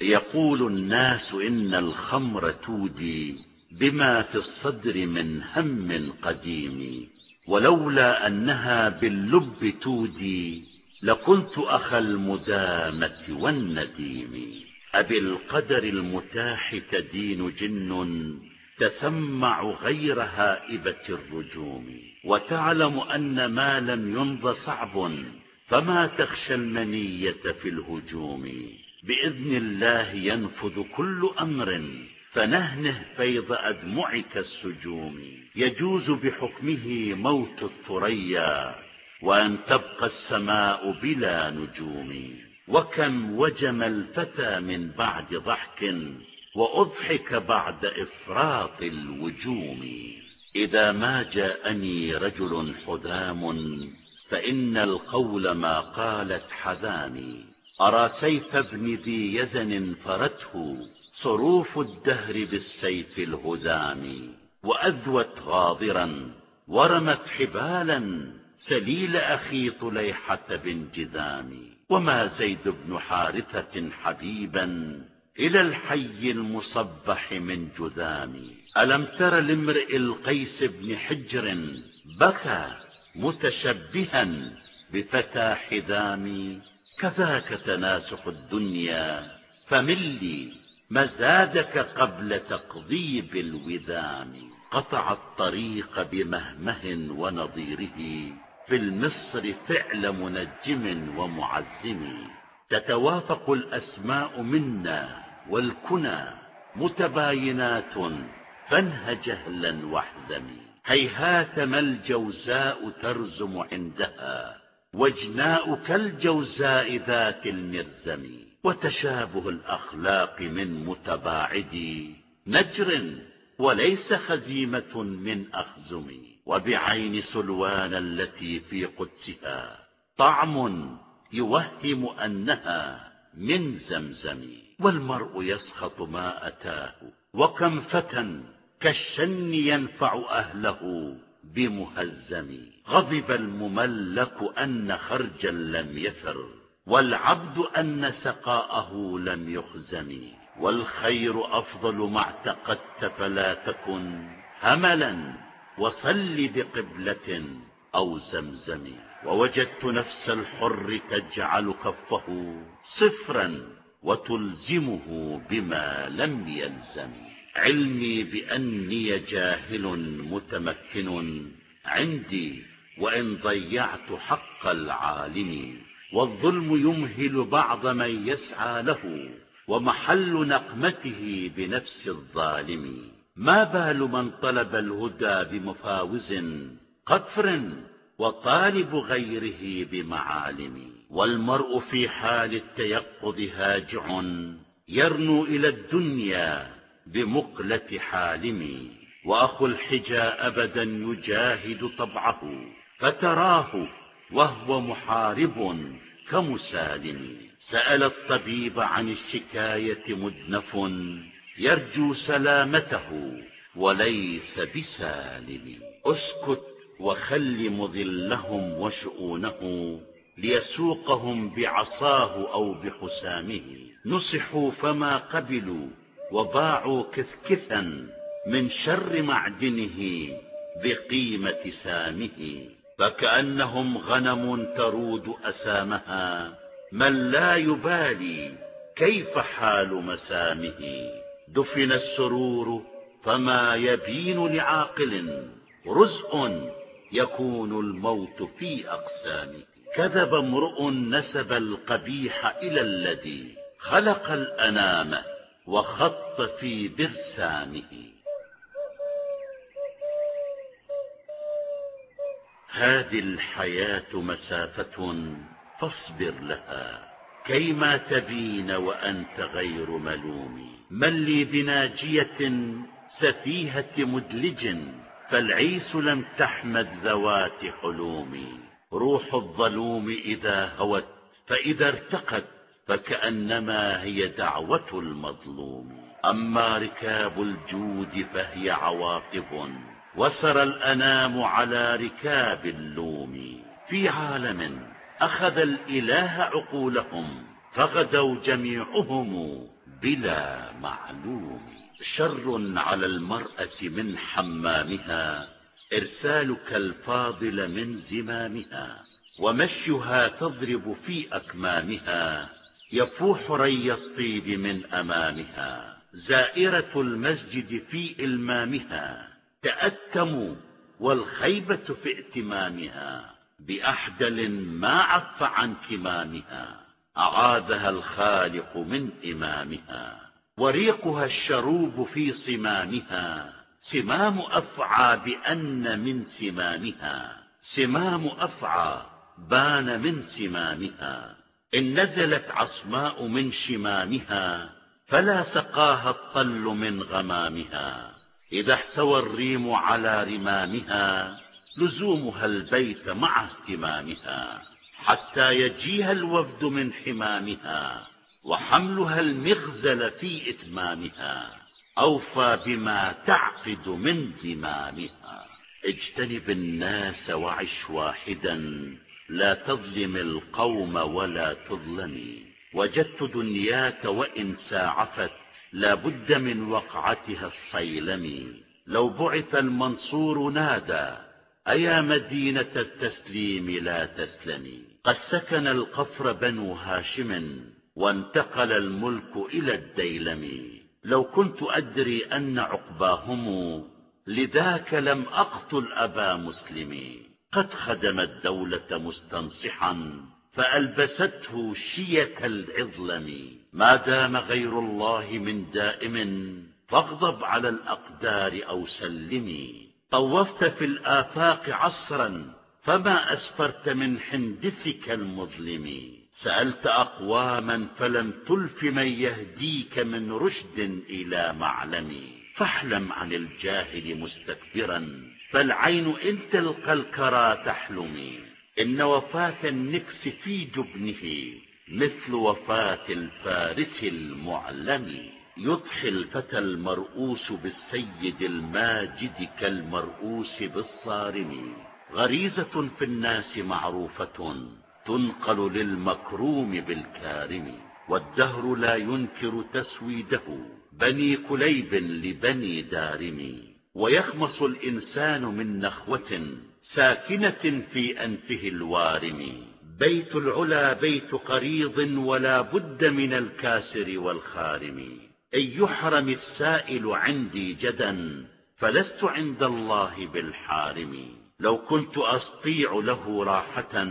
يقول الناس إن الخمر تودي بما في الصدر من هم قديم ولولا أنها باللب تودي لكنت أخا المدامة والنديم. أبي القدر المتاح تدين جن تسمع غير هائبة الرجوم. وتعلم أن ما لم ينض صعب فما تخشى المنية في الهجوم. بإذن الله ينفذ كل أمر فنهنه فيض أدمعك السجوم. يجوز بحكمه موت الثريا وأن تبقى السماء بلا نجوم. وكم وجم الفتى من بعد ضحك وأضحك بعد إفراط الوجوم. إذا ما جاءني رجل حذام فإن القول ما قالت حذامي أرى سيف ابن ذي يزن فرته صروف الدهر بالسيف الهدام وأذوت غاضرا ورمت حبالا سليل أخي طليحة بن جذام وما زيد بن حارثة حبيبا إلى الحي المصبح من جذام ألم تر لامرئ القيس بن حجر بكى متشبها بفتى حذام كذاك تناسخ الدنيا فمن لي مزادك قبل تقضيب الوذام قطع الطريق بمهمه ونظيره في المصر فعل منجم ومعزم. تتوافق الأسماء منا والكنى متباينات فانه جهلا واحزم. هيهات ما الجوزاء ترزم عندها وجناء كالجوزاء ذات المرزم وتشابه الأخلاق من متباعد نجر وليس خزيمة من أخزم وبعين سلوان التي في قدسها طعم يوهم أنها من زمزم والمرء يسخط ما أتاه وكم فتى كالشن ينفع أهله بمهزم. غضب المملك أن خرجا لم يفر والعبد أن سقاءه لم يخزم والخير أفضل ما اعتقدت فلا تكن هملا وصل بقبلة أو زمزم ووجدت نفس الحر تجعل كفه صفرا وتلزمه بما لم يلزم. علمي بأني جاهل متمكن عندي وإن ضيعت حق العالم والظلم يمهل بعض من يسعى له ومحل نقمته بنفس الظالم. ما بال من طلب الهدى بمفاوز قفر وطالب غيره بمعالم. والمرء في حال التيقظ هاجع يرنو إلى الدنيا بمقلة حالم. وأخو الحجى أبدا يجاهد طبعه. فتراه وهو محارب كمسالم سأل الطبيب عن الشكاية مدنف يرجو سلامته وليس بسالم. اسكت وخل مظلهم وشؤونه ليسوقهم بعصاه أو بحسامه. نصحوا فما قبلوا وباعوا كثكثا من شر معدنه بقيمة سامه. فكأنهم غنم ترود أسامها من لا يبالي كيف حال مسامه. دفن السرور فما يبين لعاقل رزء يكون الموت في أقسامه. كذب امرؤ نسب القبيح إلى الذي خلق الأنام وخط في برسامه. هذه الحياة مسافة فاصبر لها. كيما تبين وأنت غير ملوم. من لي بناجية سفيهة مدلج فالعيس لم تحمد ذوات حلوم. روح الظلوم إذا هوت فإذا ارتقت فكأنما هي دعوة المظلوم. أما ركاب الجود فهي عواقب. وسر الأنام على ركاب اللوم. في عالم أخذ الإله عقولهم فغدوا جميعهم بلا معلوم. شر على المرأة من حمامها إرسالك الفاضل من زمامها ومشيها تضرب في أكمامها يفوح ري الطيب من أمامها زائرة المسجد في إلمامها. تأتم والخيبة في ائتمامها بأحدل ما عف عن كمامها أعاذها الخالق من إمامها وريقها الشروب في صمامها سمام أفعى بأن من سمامها سمام أفعى بان من سمامها إن نزلت عصماء من شمامها فلا سقاها الطل من غمامها. إذا احتوى الريم على رمامها لزومها البيت مع اهتمامها حتى يجيها الوفد من حمامها وحملها المغزل في إتمامها أوفى بما تعقد من ذمامها اجتنب الناس وعش واحدا لا تظلم القوم ولا تظلمي وجدت دنياك وإن ساعفت لا بد من وقعتها الصيلم لو بعث المنصور نادى أيا مدينة التسليم لا تسلمي. قد سكن القفر بنو هاشم وانتقل الملك إلى الديلم لو كنت أدري أن عقباهم لذاك لم أقتل أبا مسلم قد خدم الدولة مستنصحا. فألبسته شية العظلم. ما دام غير الله من دائم فاغضب على الأقدار أو سلمي طوفت في الآفاق عصرا فما أسفرت من حندسك المظلم. سألت أقواما فلم تلف من يهديك من رشد إلى معلم. فاحلم عن الجاهل مستكبرا فالعين إن تلقى الكرى تحلم. إن وفاة النكس في جبنه مثل وفاة الفارس المعلم يضحي الفتى المرؤوس بالسيد الماجد كالمرؤوس بالصارم. غريزة في الناس معروفة تنقل للمكروم بالكارم والدهر لا ينكر تسويده بني كليب لبني دارم. ويخمص الإنسان من نخوة ساكنة في أنفه الوارم. بيت العلا بيت قريض ولا بد من الكاسر والخارم. إن يحرم السائل عندي جدا فلست عند الله بالحارم. لو كنت أسطيع له راحة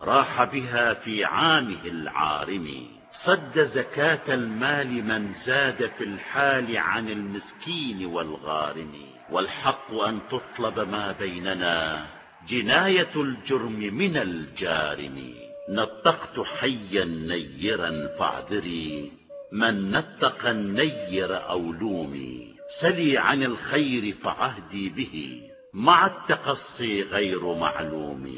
راح بها في عامه العارم. صد زكاة المال من زاد في الحال عن المسكين والغارم. والحق أن تطلب ما بيننا جناية الجرم من الجارم. نطقت حيا نيرا فاعذري. من نطق النير أو لومي سلي عن الخير فعهدي به. مع التقصي غير معلوم.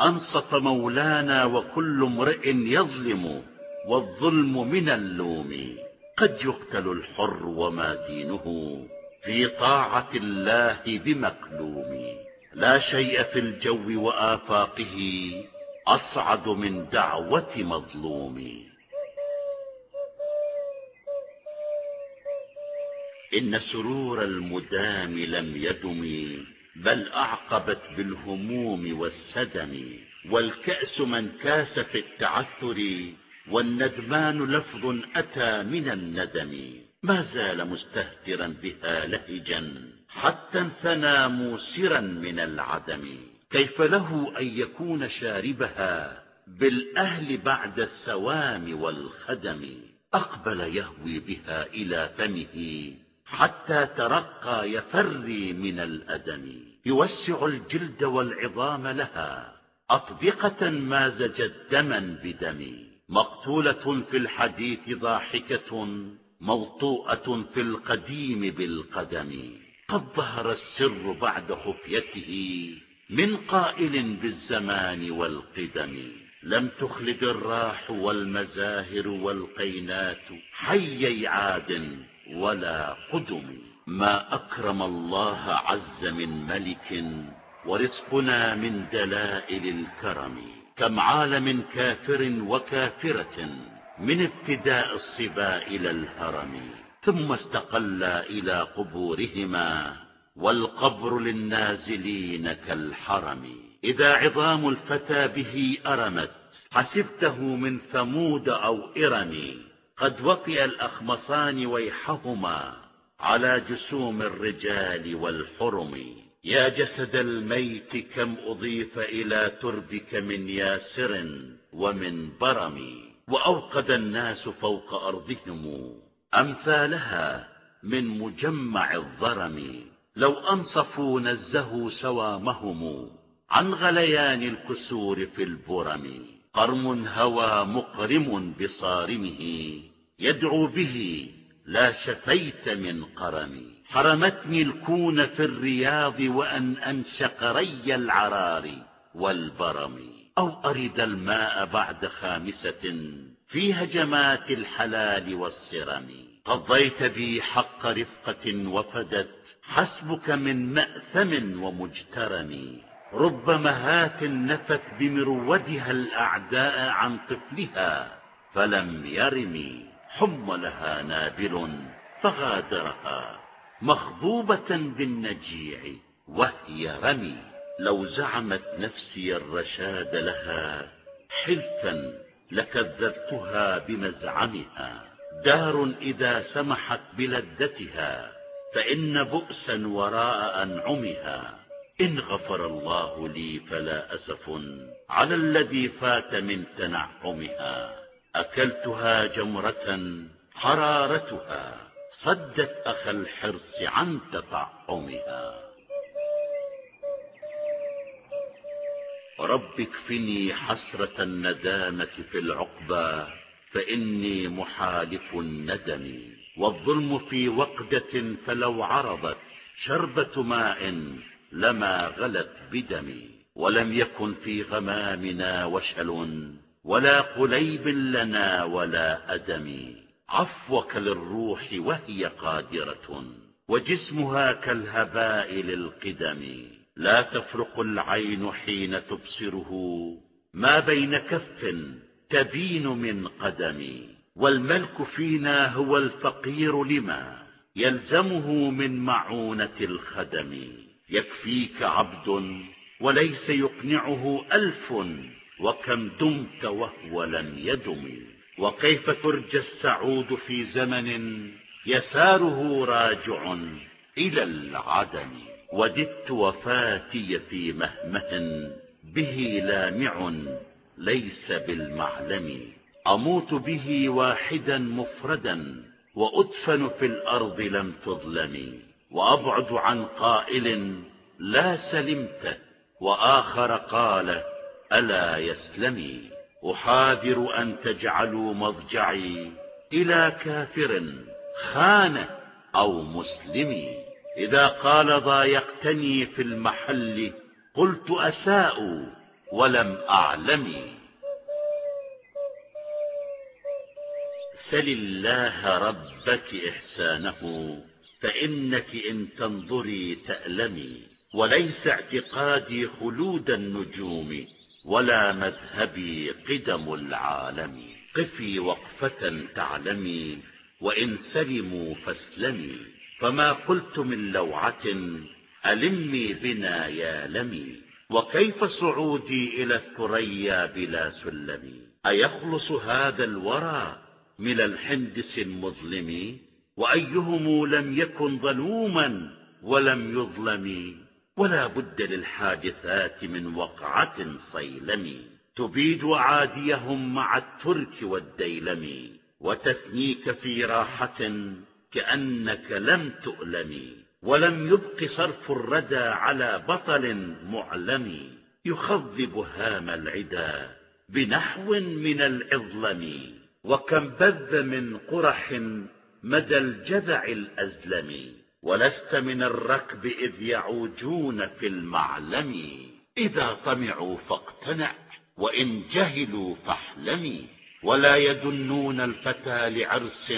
أنصف مولانا وكل امرئ يظلم والظلم من اللوم. قد يقتل الحر وما دينه. في طاعة الله بمكلوم لا شيء في الجو وآفاقه أصعد من دعوة مظلوم. إن سرور المدام لم يدم بل أعقبت بالهموم والسدم. والكأس من كاس في التعثر والندمان لفظ أتى من الندم. ما زال مستهترا بها لهجا حتى انثنى موسرا من العدم. كيف له أن يكون شاربها بالأهل بعد السوام والخدم؟ أقبل يهوي بها إلى فمه حتى ترقى يفري من الأدم. يوسع الجلد والعظام لها أطبقة مازجت دما بدم مقتولة في الحديث ضاحكة موطوءة في القديم بالقدم قد ظهر السر بعد خفيته من قائل بالزمان والقدم. لم تخلد الراح والمزاهر والقينات حيي عاد ولا قدم. ما أكرم الله عز من ملك ورزقنا من دلائل الكرم. كم عالم كافر وكافرة من ابتداء الصبا إلى الهرم ثم استقل إلى قبورهما والقبر للنازلين كالحرم. إذا عظام الفتى به أرمت حسبته من ثمود أو إرم. قد وطئ الأخمصان ويحهما على جسوم الرجال والحرم. يا جسد الميت كم أضيف إلى تربك من ياسر ومن برم. وأوقد الناس فوق أرضهم أمثالها من مجمع الضرم. لو أنصفوا نزهوا سوامهم عن غليان الكسور في البرم. قرم هوى مقرم بصارمه يدعو به لا شفيت من قرم. حرمتني الكون في الرياض وأن أنشق ري العرار والبرم. أو أرد الماء بعد خامسة في هجمات الحلال والصرم قضيت بي حق رفقة وفدت حسبك من مأثم ومجترم. رب مهات نفت بمرودها الأعداء عن طفلها فلم يرم حملها نابل فغادرها. مخضوبة بالنجيع وهي رمي. لو زعمت نفسي الرشاد لها حلفا لكذبتها بمزعمها. دار إذا سمحت بلذتها فإن بؤسا وراء أنعمها. إن غفر الله لي فلا أسف على الذي فات من تنعمها. أكلتها جمرة حرارتها صدت أخ الحرص عن تطعمها. رب اكفني حسرة الندامة في العقبى فإني محالف الندم. والظلم في وقدة فلو عرضت شربة ماء لما غلت بدمي. ولم يكن في غمامنا وشل ولا قليب لنا ولا أدم. عفوك للروح وهي قادرة وجسمها كالهباء للقدم. لا تفرق العين حين تبصره. ما بين كف تبين من قدم والملك فينا هو الفقير لما يلزمه من معونة الخدم. يكفيك عبد وليس يقنعه ألف وكم دمت وهو لم يدم. وكيف ترجى السعود في زمن يساره راجع إلى العدم؟ وددت وفاتي في مهمه به لامع ليس بالمعلم. أموت به واحدا مفردا وأدفن في الأرض لم تظلم. وأبعد عن قائل لا سلمته وآخر قال ألا يسلمي أحاذر أن تجعلوا مضجعي إلى كافر خان أو مسلم. إذا قال ضايقتني في المحل قلت أساء ولم أعلم. سل الله ربك إحسانه فإنك إن تنظري تألمي. وليس اعتقادي خلود النجوم ولا مذهبي قدم العالم. قفي وقفة تعلمي وإن سلموا فاسلمي. فما قلت من لوعة ألمي بنا يا لمي وكيف صعودي إلى الثريا بلا سلم؟ أيخلص هذا الورى من الحندس المظلم؟ وأيهم لم يكن ظلوما ولم يظلم؟ ولا بد للحادثات من وقعة صيلم. تبيد عاديهم مع الترك والديلم. وتثنيك في راحة كأنك لم تؤلم ولم يبق صرف الردى على بطل معلم يخضب هام العدا بنحو من العظلم وكم بذ من قرح مدى الجذع الأزلم. ولست من الركب إذ يعوجون في المعلم. إذا طمعوا فاقتنع وإن جهلوا فاحلم. ولا يدنون الفتى لعرس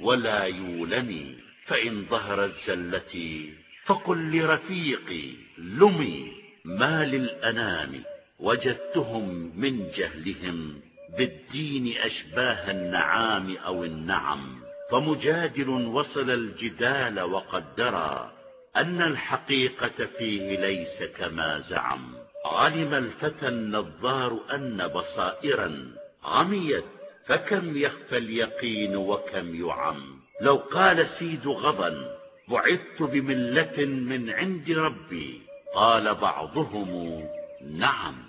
ولا يولم فإن ظهر الزلة فقل لرفيقي لمي ما للأنام وجدتهم من جهلهم بالدين أشباه النعام أو النعم. فمجادل وصل الجدال وقدرا أن الحقيقة فيه ليس كما زعم. علم الفتى النظار أن بصائرا عميت فكم يخفى اليقين وكم يعم؟ لو قال سيد غضا بعثت بملة من عند ربي. قال بعضهم نعم.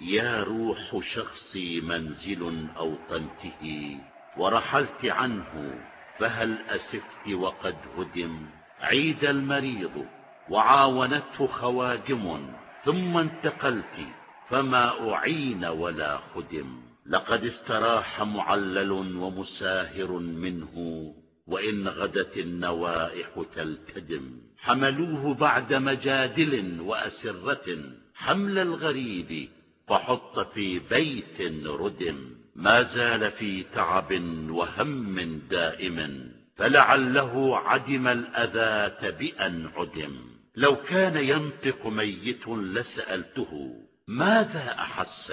يا روح شخصي منزل أوطنته ورحلت عنه فهل أسفت وقد هدم؟ عيد المريض وعاونته خوادم ثم انتقلت. فما أعين ولا خدم لقد استراح معلل ومساهر منه وإن غدت النوائح تلتدم حملوه بعد مجادل وأسرة. حمل الغريب فحط في بيت ردم. ما زال في تعب وهم دائم. فلعله عدم الأذى بأن عدم. لو كان ينطق ميت لسألته. ماذا أحس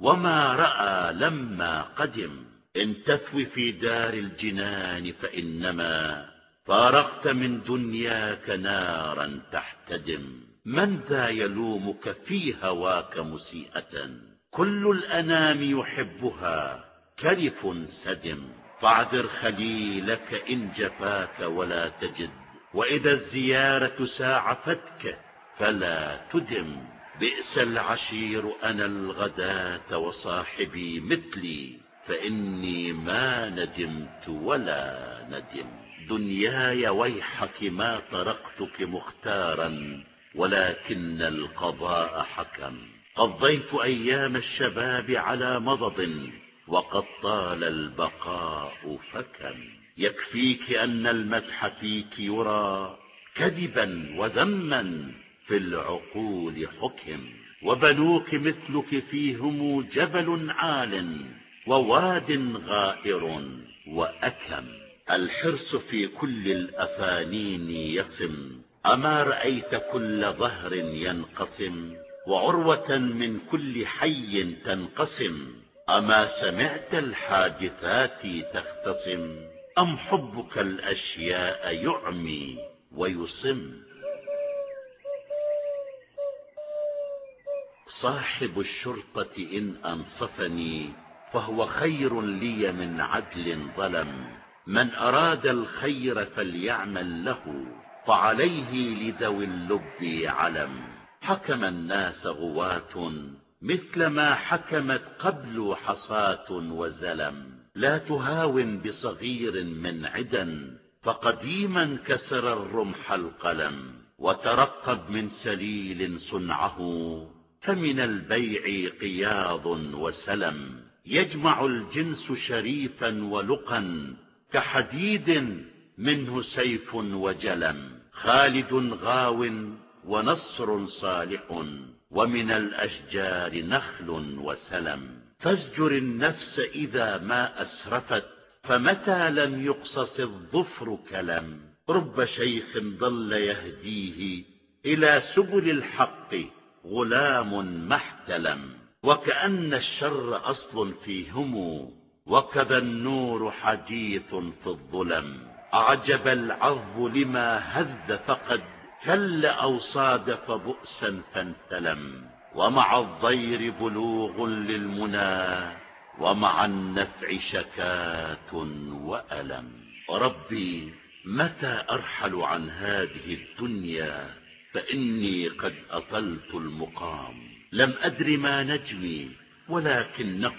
وما رأى لما قدم؟ إن تثوي في دار الجنان فإنما فارقت من دنياك نارا تحتدم. من ذا يلومك في هواك مسيئة؟ كل الأنام يحبها كلف سدم. فاعذر خليلك إن جفاك ولا تجد وإذا الزيارة ساعفتك فلا تدم. بئس العشير أنا الغداة وصاحبي مثلي فإني ما ندمت ولا ندم. دنياي ويحك ما طرقتك مختارا ولكن القضاء حكم. قضيت أيام الشباب على مضض وقد طال البقاء فكم. يكفيك أن المدح فيك يرى كذبا وذما في العقول حكم وبنوك مثلك فيهم جبل عال وواد غائر وأكم. الحرص في كل الأفانين يصم أما رأيت كل ظهر ينقسم وعروة من كل حي تنقسم أما سمعت الحادثات تختصم أم حبك الأشياء يعمي ويصم؟ صاحب الشرطة إن أنصفني فهو خير لي من عدل ظلم. من أراد الخير فليعمل له فعليه لذوي اللب علم. حكم الناس غواة مثل ما حكمت قبل حصاة وزلم. لا تهاون بصغير من عدا فقديما كسر الرمح القلم. وترقب من سليل صنعه فمن البيع قياض وسلم يجمع الجنس شريفا ولقا كحديد منه سيف وجلم خالد غاو ونصر صالح ومن الأشجار نخل وسلم. فازجر النفس إذا ما أسرفت فمتى لم يقصص الظفر كلم. رب شيخ ضل يهديه إلى سبل الحق غلام محتلم وكأن الشر أصل فيهم وكذا النور حديث في الظلم. أعجب العظ لما هذ فقد كل أو صادف بؤسا فانتلم. ومع الضير بلوغ للمنى ومع النفع شكات وألم. ربي متى أرحل عن هذه الدنيا؟ فإني قد أطلت المقام. لم أدر ما نجمي ولكنه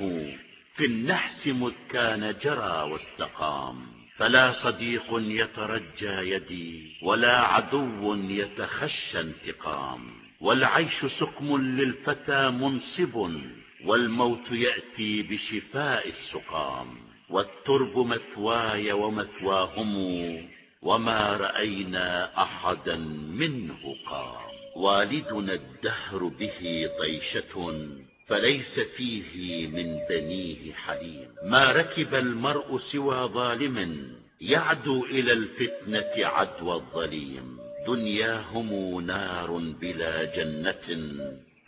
في النحس مذ كان جرى واستقام. فلا صديق يترجى يدي ولا عدو يتخشى انتقام. والعيش سقم للفتى منصب والموت يأتي بشفاء السقام. والترب مثواي ومثواهم وما رأينا أحدا منه قام. والدنا الدهر به طيشة فليس فيه من بنيه حليم. ما ركب المرء سوى ظالم يعدو إلى الفتنة عدوى الظليم. دنياهم نار بلا جنة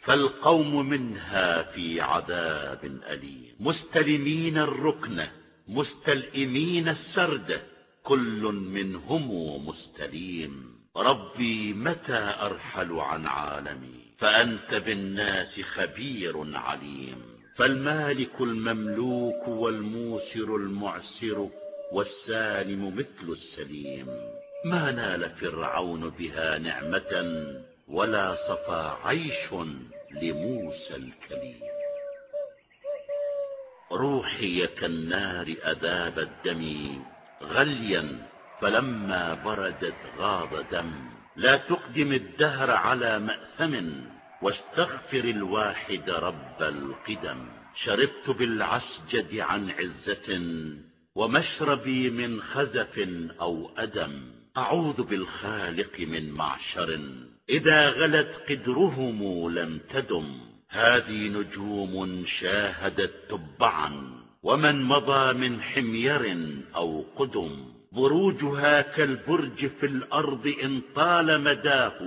فالقوم منها في عذاب أليم. مستلمين الركنة مستلئمين السردة كل منهم مستليم. ربي متى أرحل عن عالمي؟ فأنت بالناس خبير عليم. فالمالك المملوك والموسر المعسر والسالم مثل السليم. ما نال فرعون بها نعمة ولا صفى عيش لموسى الكليم. روحي كالنار أذاب الدم. غليا فلما بردت غاض دم. لا تقدم الدهر على مأثم واستغفر الواحد رب القدم. شربت بالعسجد عن عزة ومشربي من خزف أو أدم. أعوذ بالخالق من معشر. إذا غلت قدرهم لم تدم. هذه نجوم شاهدت تبعا. ومن مضى من حمير أو قدم بروجها كالبرج في الأرض إن طال مداه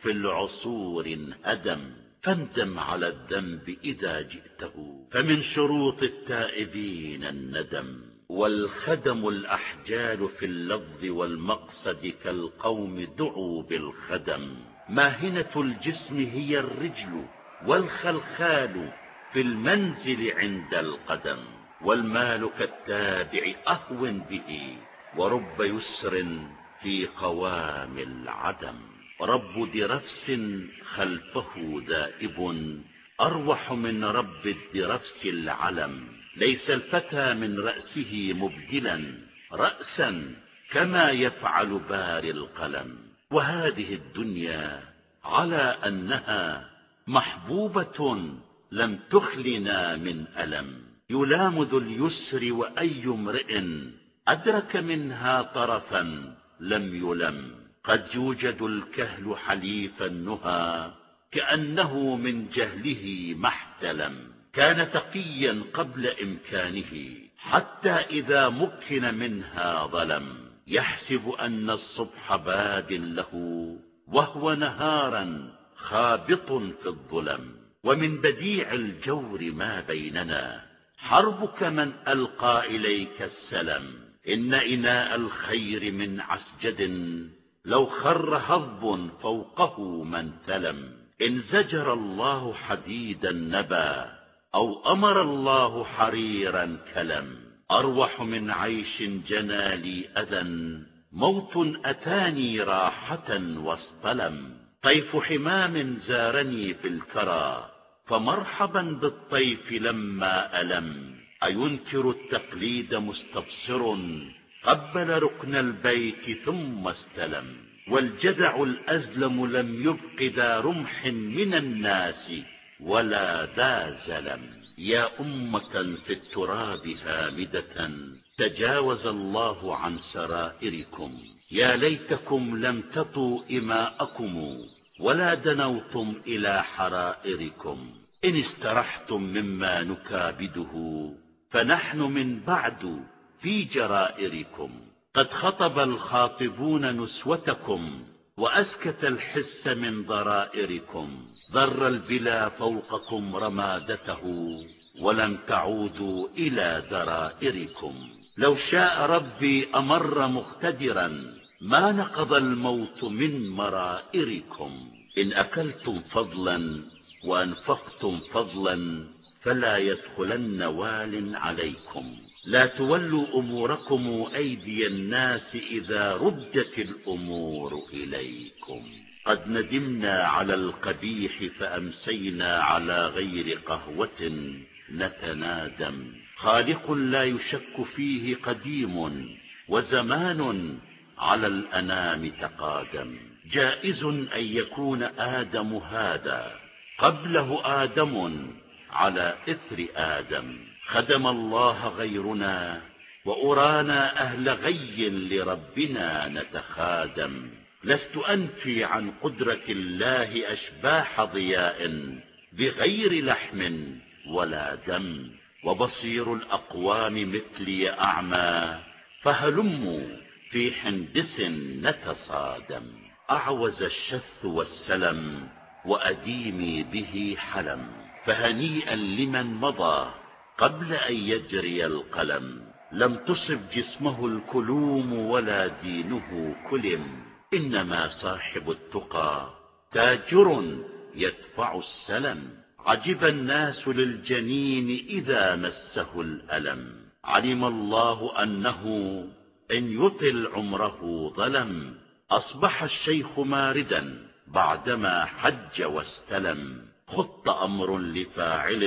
في العصور انهدم. فاندم على الذنب إذا جئته فمن شروط التائبين الندم. والخدم الأحجال في اللفظ والمقصد كالقوم دعوا بالخدم. ماهنة الجسم هي الرجل والخلخال في المنزل عند القدم. والمال كالتابع أهون به ورب يسر في قوام العدم. رب درفس خلفه ذائب أروح من رب الدرفس العلم. ليس الفتى من رأسه مبدلا رأسا كما يفعل بار القلم. وهذه الدنيا على أنها محبوبة لم تخلنا من ألم. يلام ذو اليسر وأي امرئ أدرك منها طرفا لم يلم. قد يوجد الكهل حليف النهى كأنه من جهله ما احتلم. كان تقيا قبل إمكانه حتى إذا مكن منها ظلم. يحسب أن الصبح باد له وهو نهارا خابط في الظلم. ومن بديع الجور ما بيننا حربك من ألقى إليك السلم. إن إناء الخير من عسجد لو خر هضب فوقه من ثلم إن زجر الله حديدا نبا أو أمر الله حريرا كلم. أروح من عيش جنى لي أذى موت أتاني راحة واصطلم طيف حمام زارني في الكرى فمرحبا بالطيف لما ألم. أينكر التقليد مستبصر قبل ركن البيت ثم استلم. والجدع الأزلم لم يبق ذا رمح من الناس ولا ذا زلم. يا أمة في التراب هامدة تجاوز الله عن سرائركم. يا ليتكم لم تطوا إماءكم ولا دنوتم إلى حرائركم. إن استرحتم مما نكابده فنحن من بعد في جرائركم. قد خطب الخاطبون نسوتكم وأسكت الحس من ضرائركم. ضر البلا فوقكم رمادته ولم تعودوا إلى درائركم لو شاء ربي أمر مقتدرا ما نقض الموت من مرائركم. إن أكلتم فضلا وأنفقتم فضلا فلا يدخلن وال عليكم. لا تولوا أموركم أيدي الناس إذا ردت الأمور إليكم. قد ندمنا على القبيح فأمسينا على غير قهوة نتنادم. خالق لا يشك فيه قديم وزمان على الأنام تقادم. جائز أن يكون آدم هذا. قبله آدم على إثر آدم. خدم الله غيرنا وأرانا أهل غي لربنا نتخادم. لست أنفي عن قدرة الله أشباح ضياء بغير لحم ولا دم. وبصير الأقوام مثلي أعمى فهلموا في حندس نتصادم. أعوز الشث والسلم وأديمي به حلم فهنيئا لمن مضى قبل أن يجري القلم. لم تصب جسمه الكلوم ولا دينه كلم إنما صاحب التقى. تاجر يدفع السلم عجب الناس للجنين إذا مسه الألم. علم الله أنه إن يطل عمره ظلم أصبح الشيخ ماردا. بعدما حج واستلم خط أمر لفاعل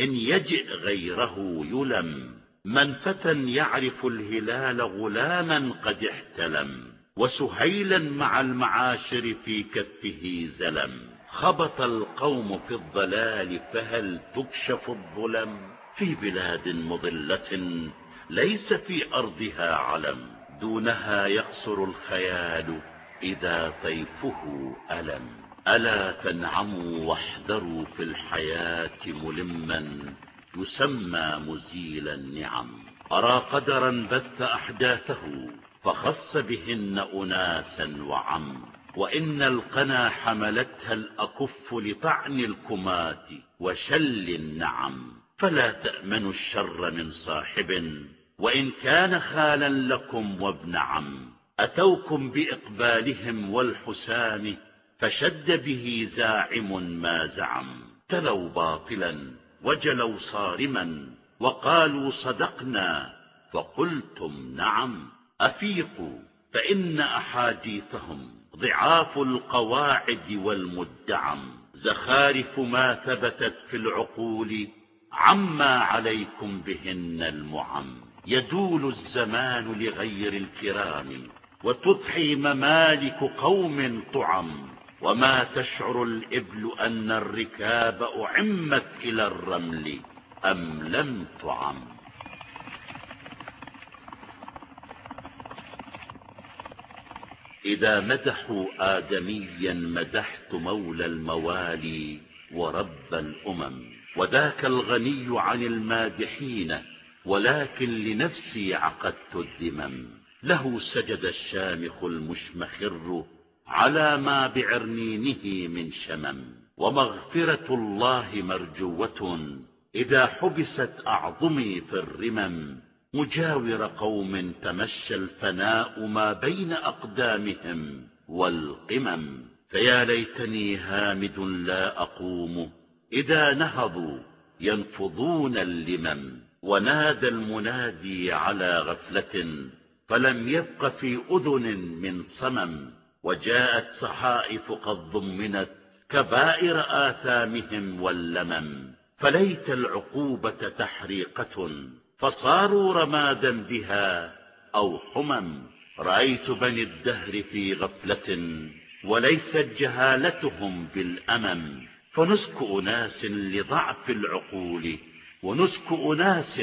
إن يجئ غيره يلم. من فتى يعرف الهلال غلاما قد احتلم وسهيلا مع المعاشر في كفه زلم. خبط القوم في الضلال فهل تكشف الظلم؟ في بلاد مضلة ليس في أرضها علم. دونها يقصر الخيال إذا طيفه ألم. ألا تنعموا واحذروا في الحياة ملما يسمى مزيل النعم. أرى قدرا بث أحداثه فخص بهن أناسا وعم. وإن القنا حملتها الأكف لطعن الكمات وشل النعم. فلا تأمنوا الشر من صاحب. وإن كان خالا لكم وابن عم. أتوكم بإقبالهم والحسام فشد به زاعم ما زعم. تلوا باطلا وجلوا صارما وقالوا صدقنا فقلتم نعم. أفيقوا فإن أحاديثهم ضعاف القواعد والمدعم. زخارف ما ثبتت في العقول عما عليكم بهن المعم. يدول الزمان لغير الكرام. وتضحي ممالك قوم طعم. وما تشعر الإبل أن الركاب أعمت إلى الرمل أم لم تعم إذا مدحوا آدميا مدحت مولى الموالي ورب الأمم. وذاك الغني عن المادحين ولكن لنفسي عقدت الذمم. له سجد الشامخ المشمخر على ما بعرنينه من شمم. ومغفرة الله مرجوة إذا حبست أعظمي في الرمم. مجاور قوم تمشى الفناء ما بين أقدامهم والقمم. فيا ليتني هامد لا أقوم. إذا نهضوا ينفضون اللمم. ونادى المنادي على غفلة فلم يبق في أذن من صمم وجاءت صحائف قد ضمنت كبائر آثامهم واللمم. فليت العقوبة تحريقة فصاروا رمادا بها أو حمم. رأيت بني الدهر في غفلة وليست جهالتهم بالأمم. فنسك أناس لضعف العقول ونسك أناس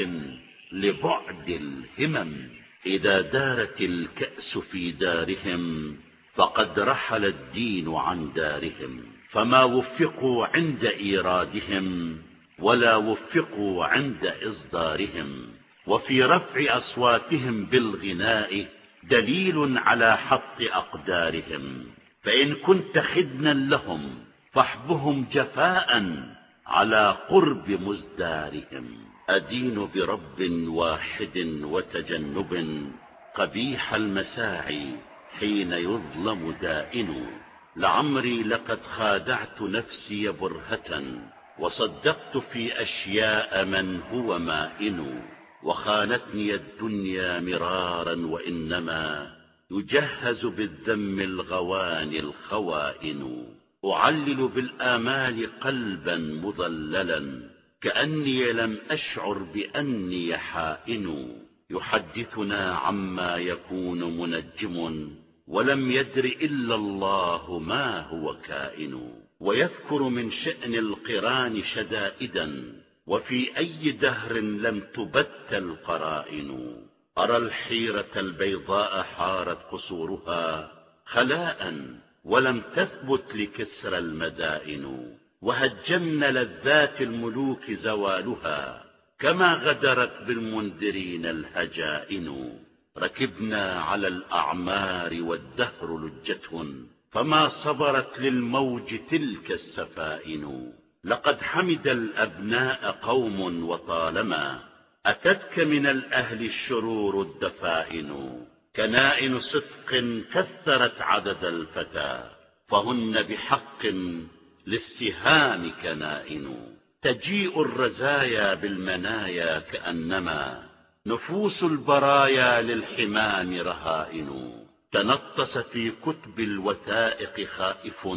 لبعد الهمم. إذا دارت الكأس في دارهم فقد رحل الدين عن دارهم. فما وفقوا عند إيرادهم ولا وفقوا عند إصدارهم. وفي رفع أصواتهم بالغناء دليل على حط أقدارهم. فإن كنت خدنا لهم فاحبهم جفاء على قرب مزدارهم. أدين برب واحد وتجنب قبيح المساعي حين يظلم دائن. لعمري لقد خادعت نفسي برهة وصدقت في أشياء من هو مائن. وخانتني الدنيا مرارا وإنما يجهز بالذم الغواني الخوائن. أعلل بالآمال قلبا مضللا كأني لم أشعر بأني حائن يحدثنا عما يكون منجم ولم يدر إلا الله ما هو كائن. ويذكر من شأن القران شدائدا وفي أي دهر لم تبت القرائن. أرى الحيرة البيضاء حارت قصورها خلاء ولم تثبت لكسر المدائن. وهجن لذات الملوك زوالها كما غدرت بالمنذرين الهجائن. ركبنا على الأعمار والدهر لجة فما صبرت للموج تلك السفائن. لقد حمد الأبناء قوم وطالما أتتك من الأهل الشرور الدفائن. كنائن صدق كثرت عدد الفتى فهن بحق للسهام كنائن. تجيء الرزايا بالمنايا كأنما نفوس البرايا للحمام رهائن. تنطس في كتب الوثائق خائف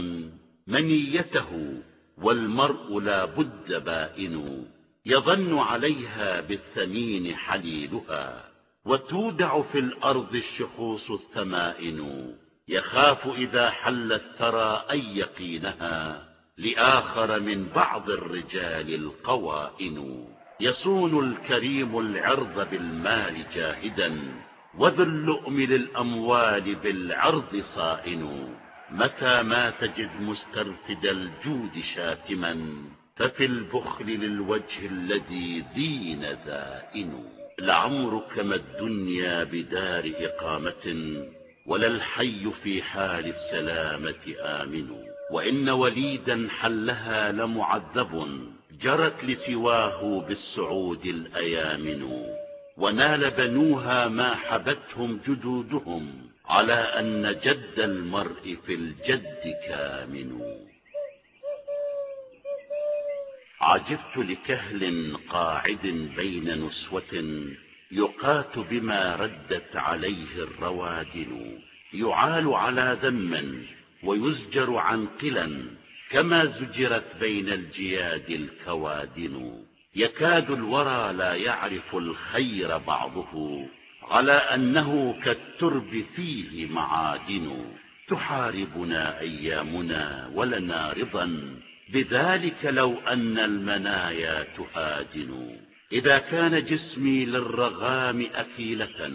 منيته والمرء لا بد بائن. يظن عليها بالثمين حليلها وتودع في الأرض الشخوص الثمائن. يخاف إذا حل الثرى أن يقينها. لآخر من بعض الرجال القوائن. يصون الكريم العرض بالمال جاهدا وذو اللؤم للأموال بالعرض صائن. متى ما تجد مسترفد الجود شاتما ففي البخل للوجه الذي دين دائن. لعمرك ما الدنيا بدار إقامة ولا الحي في حال السلامة آمن. وإن وليدا حلها لمعذب جرت لسواه بالسعود الأيامن ونال بنوها ما حبتهم جدودهم على أن جد المرء في الجد كامن. عجبت لكهل قاعد بين نسوة يقات بما ردت عليه الروادن يعال على ذم ويزجر عن قلا كما زجرت بين الجياد الكوادن. يكاد الورى لا يعرف الخير بعضه على أنه كالترب فيه معادن. تحاربنا أيامنا ولنا رضا بذلك لو أن المنايا تهادن. إذا كان جسمي للرغام أكيلة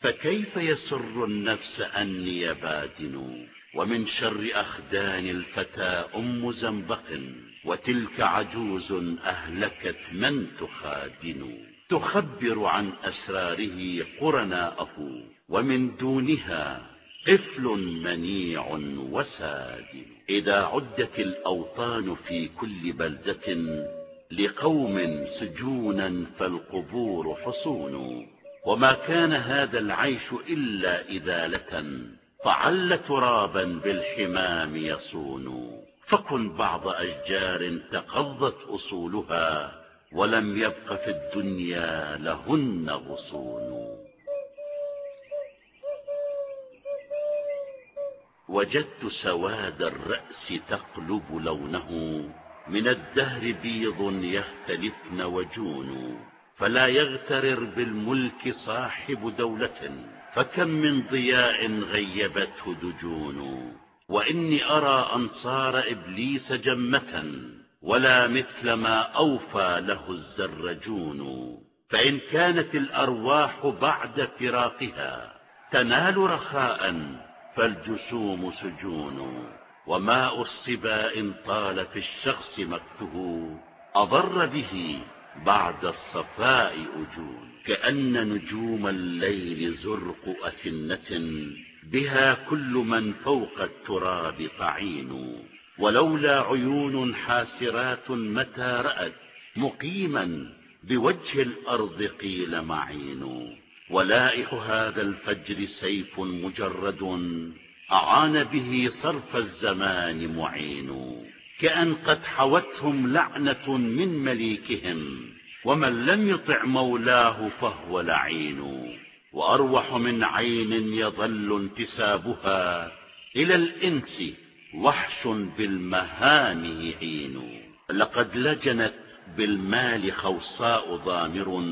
فكيف يسر النفس أني بادن؟ ومن شر أخدان الفتى أم زنبق وتلك عجوز أهلكت من تخادن. تخبر عن أسراره قرناءه ومن دونها قفل منيع وسادن إذا عدت الأوطان في كل بلدة لقوم سجونا فالقبور حصون. وما كان هذا العيش إلا إذالة. فعل ترابا بالحمام يصون فكن بعض أشجار تقضت أصولها ولم يبق في الدنيا لهن غصون. وجدت سواد الرأس تقلب لونه من الدهر بيض يختلفن وجون فلا يغترر بالملك صاحب دولة. فكم من ضياء غيبته دجون وإني أرى أنصار إبليس جمة ولا مثل ما أوفى له الزرجون. فإن كانت الأرواح بعد فراقها تنال رخاء فالجسوم سجون. وماء الصبا إن طال في الشخص مكته أضر به بعد الصفاء أجون كأن نجوم الليل زرق أسنة بها كل من فوق التراب طعين. ولولا عيون حاسرات متى رأت مقيما بوجه الأرض قيل معين. ولائح هذا الفجر سيف مجرد أعان به صرف الزمان معين. كأن قد حوتهم لعنة من مليكهم ومن لم يطع مولاه فهو لعين. وأروح من عين يظل انتسابها إلى الإنس وحش بالمهان عين لقد لجنت بالمال خوصاء ضامر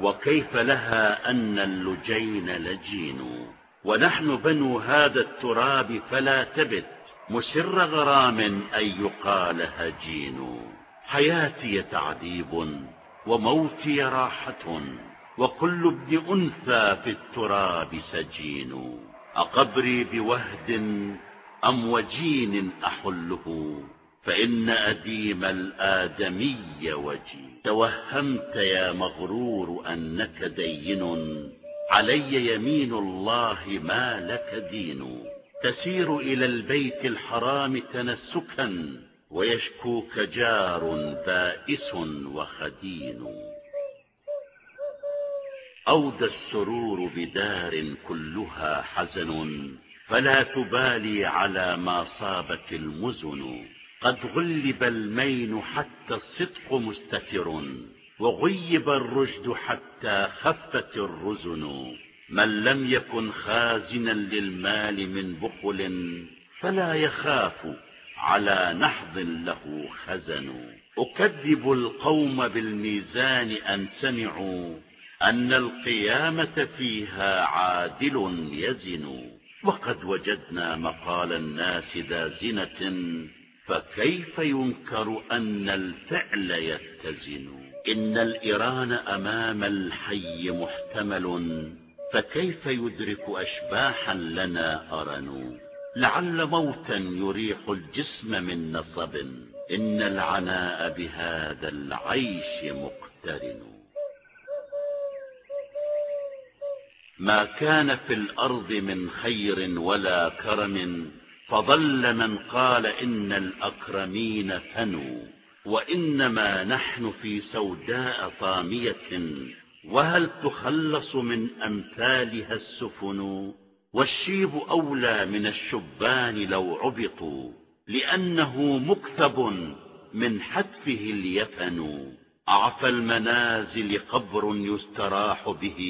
وكيف لها أن اللجين لجين. ونحن بنو هذا التراب فلا تبت مسر غرام أن يقال هجين حياتي تعذيب وموتي راحة وكل ابن أنثى في التراب سجين. أقبري بوهد أم وجين أحله؟ فإن أديم الآدمي وجي توهمت يا مغرور أنك دين علي يمين الله ما لك دين. تسير إلى البيت الحرام تنسكا ويشكوك جار بائس وخدين. أودى السرور بدار كلها حزن فلا تبالي على ما صابت المزن. قد غلب المين حتى الصدق مستتر وغيب الرشد حتى خفت الرزن. من لم يكن خازنا للمال من بخل فلا يخاف على نحض له خزن. أكذب القوم بالميزان أن سمعوا أن القيامة فيها عادل يزن. وقد وجدنا مقال الناس ذا زنة فكيف ينكر أن الفعل يتزن؟ إن الإيران أمام الحي محتمل فكيف يدرك أشباحا لنا أرن لعل موتا يريح الجسم من نصب. إن العناء بهذا العيش مقترن. ما كان في الأرض من خير ولا كرم فضل من قال إن الأكرمين فنوا. وإنما نحن في سوداء طامية. وهل تخلص من أمثالها السفن والشيب أولى من الشبان لو عبطوا لأنه مكتب من حتفه اليفن أعفى المنازل قبر يستراح به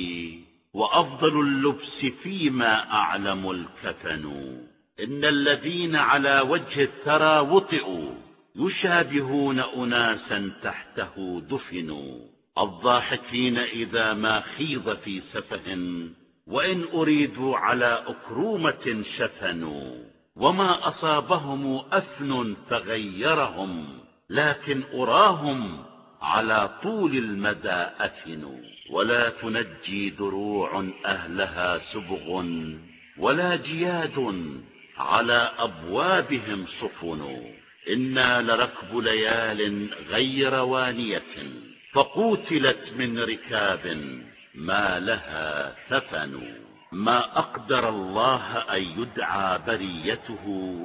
وأفضل اللبس فيما أعلم الكفن إن الذين على وجه الثرى وطئوا يشابهون أناسا تحته دفنوا الضاحكين إذا ما خيض في سفه وإن أريدوا على أكرومة شفنوا وما أصابهم أفن فغيرهم لكن أراهم على طول المدى أفنوا ولا تنجي دروع أهلها سبغ ولا جياد على أبوابهم صفن. إنا لركب ليال غير وانية. فقوتلت من ركاب ما لها ثفن. ما أقدر الله أن يدعى بريته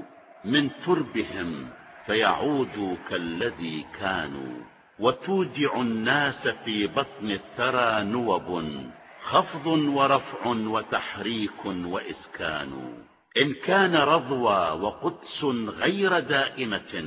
من تربهم فيعودوا كالذي كانوا. وتودع الناس في بطن الثرى نوب خفض ورفع وتحريك وإسكان. إن كان رضوى وقدس غير دائمة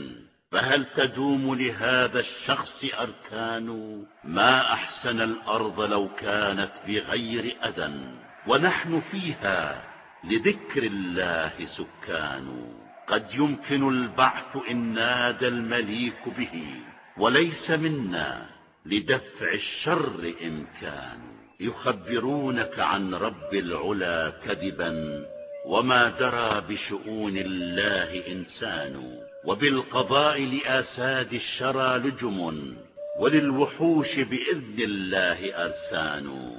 فهل تدوم لهذا الشخص أركان ما أحسن الأرض لو كانت بغير أذى ونحن فيها لذكر الله سكان قد يمكن البعث إن نادى المليك به وليس منا لدفع الشر إمكان يخبرونك عن رب العلا كذبا وما درى بشؤون الله إنسان وبالقضاء لآساد الشرى لجم وللوحوش بإذن الله أرسان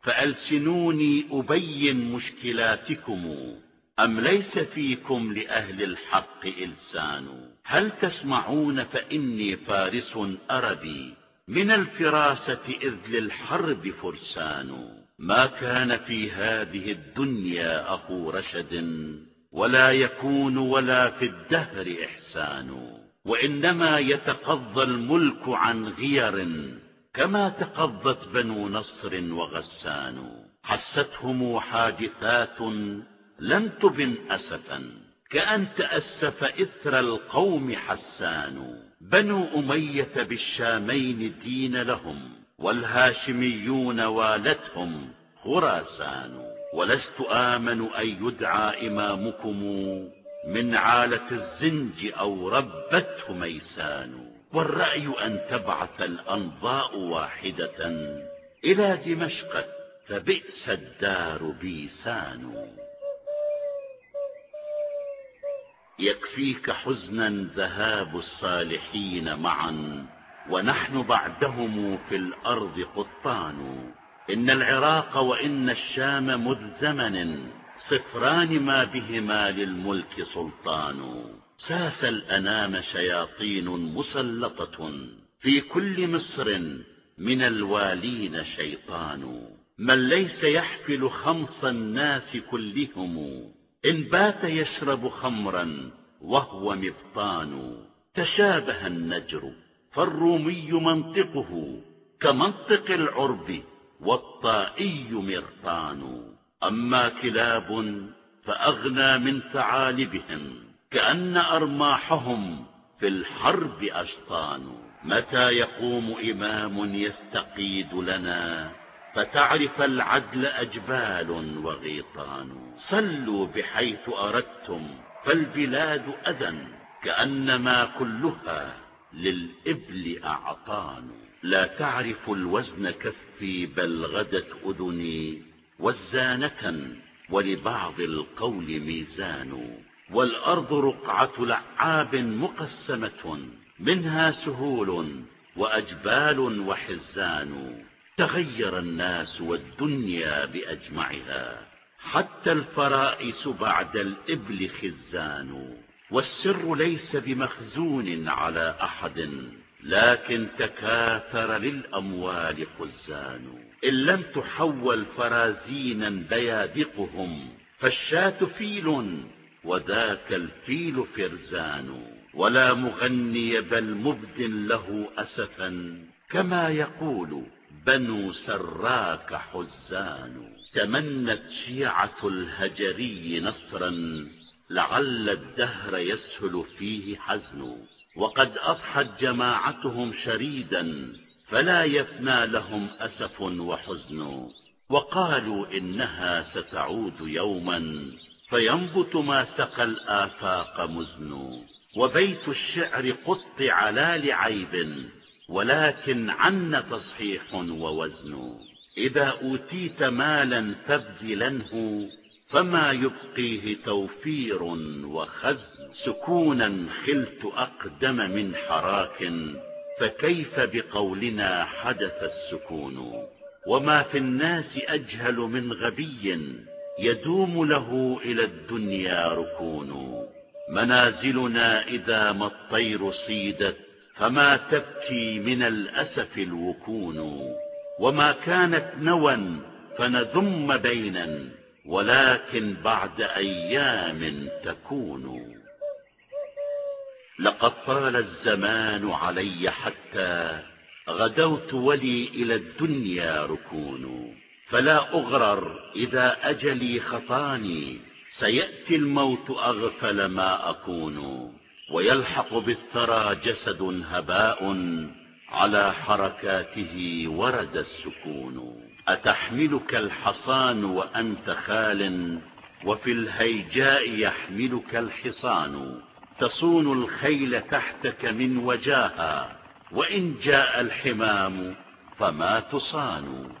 فألسنوني أبين مشكلاتكم أم ليس فيكم لأهل الحق إلسان هل تسمعون فإني فارس أربي من الفراسة إذ للحرب فرسان ما كان في هذه الدنيا أخو رشد ولا يكون ولا في الدهر إحسان وإنما يتقضى الملك عن غير كما تقضت بنو نصر وغسان. حستهم حادثات لم تبن أسفا كأن تأسف إثر القوم حسان. بنو أمية بالشامين دين لهم والهاشميون والتهم خراسان. ولست آمن أن يدعى إمامكم من عالة الزنج أو ربته ميسان. والرأي أن تبعث الأنضاء واحدة إلى دمشق فبئس الدار بيسان. يكفيك حزنا ذهاب الصالحين معا ونحن بعدهم في الأرض قطان. إن العراق وإن الشام مذ زمن صفران ما بهما للملك سلطان. ساس الأنام شياطين مسلطة في كل مصر من الوالين شيطان. من ليس يحفل خمس الناس كلهم إن بات يشرب خمرا وهو مبطان. تشابه النجر فالرومي منطقه كمنطق العرب. والطائي مرطان أما كلاب فأغنى من ثعالبهم كأن أرماحهم في الحرب أشطان. متى يقوم إمام يستقيد لنا فتعرف العدل أجبال وغيطان. صلوا بحيث أردتم فالبلاد أذى كأنما كلها للإبل أعطان. لا تعرف الوزن كفي بل غدت أذني وزانة ولبعض القول ميزان والأرض رقعة لعاب مقسمة منها سهول وأجبال وحزان تغير الناس والدنيا بأجمعها حتى الفرائس بعد الإبل خزان والسر ليس بمخزون على أحد لكن تكاثر للأموال خزان. إن لم تحول فرازينا بيادقهم فالشاة فيل وذاك الفيل فرزان. ولا مغني بل مبد له أسفا. كما يقول بنو سراك حزان تمنت شيعة الهجري نصرا لعل الدهر يسهل فيه حزن. وقد أضحت جماعتهم شريدا فلا يفنى لهم أسف وحزن. وقالوا إنها ستعود يوما فينبت ما سقى الآفاق مزن. وبيت الشعر قطع لا لعيب ولكن عن تصحيح ووزن. إذا أوتيت مالا فابذلنه فما يبقيه توفير وخزن. سكونا خلت أقدم من حراك فكيف بقولنا حدث السكون؟ وما في الناس أجهل من غبي يدوم له إلى الدنيا ركون. منازلنا إذا ما الطير صيدت فما تبكي من الأسف الوكون. وما كانت نوى فنذم بينا ولكن بعد أيام تكون. لقد طال الزمان علي حتى غدوت ولي إلى الدنيا ركون. فلا أغرر إذا أجلي خطاني سيأتي الموت أغفل ما أكون. ويلحق بالثرى جسد هباء على حركاته ورد السكون. أتحملك الحصان وأنت خال وفي الهيجاء يحملك الحصان. تصون الخيل تحتك من وجاها وإن جاء الحمام فما تصان.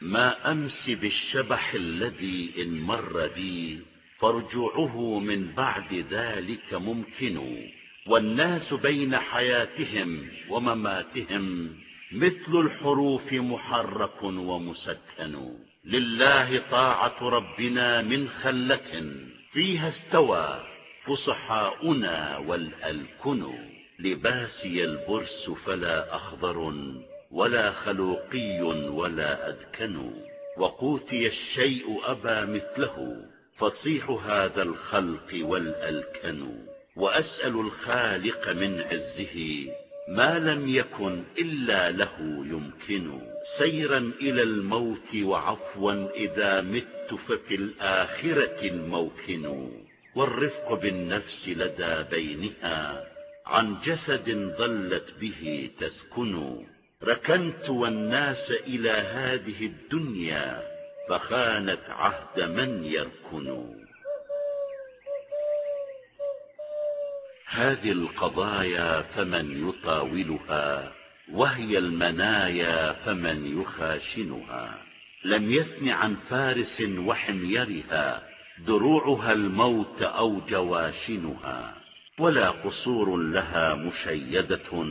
ما أمس بالشبح الذي إن مر بي فرجوعه من بعد ذلك ممكن. والناس بين حياتهم ومماتهم مثل الحروف محرك ومسكن. لله طاعة ربنا من خلة فيها استوى فصحاؤنا والألكن. لباسي البرس فلا أخضر ولا خلوقي ولا أدكن. وقوتي الشيء أبى مثله فصيح هذا الخلق والألكن. وأسأل الخالق من عزه ما لم يكن إلا له يمكن سيرا إلى الموت وعفوا إذا مت ففي الآخرة الموكن والرفق بالنفس لدى بينها عن جسد ظلت به تسكن ركنت والناس إلى هذه الدنيا فخانت عهد من يركن هذه القضايا فمن يطاولها وهي المنايا فمن يخاشنها. لم يثن عن فارس وحميرها دروعها الموت أو جواشنها. ولا قصور لها مشيدة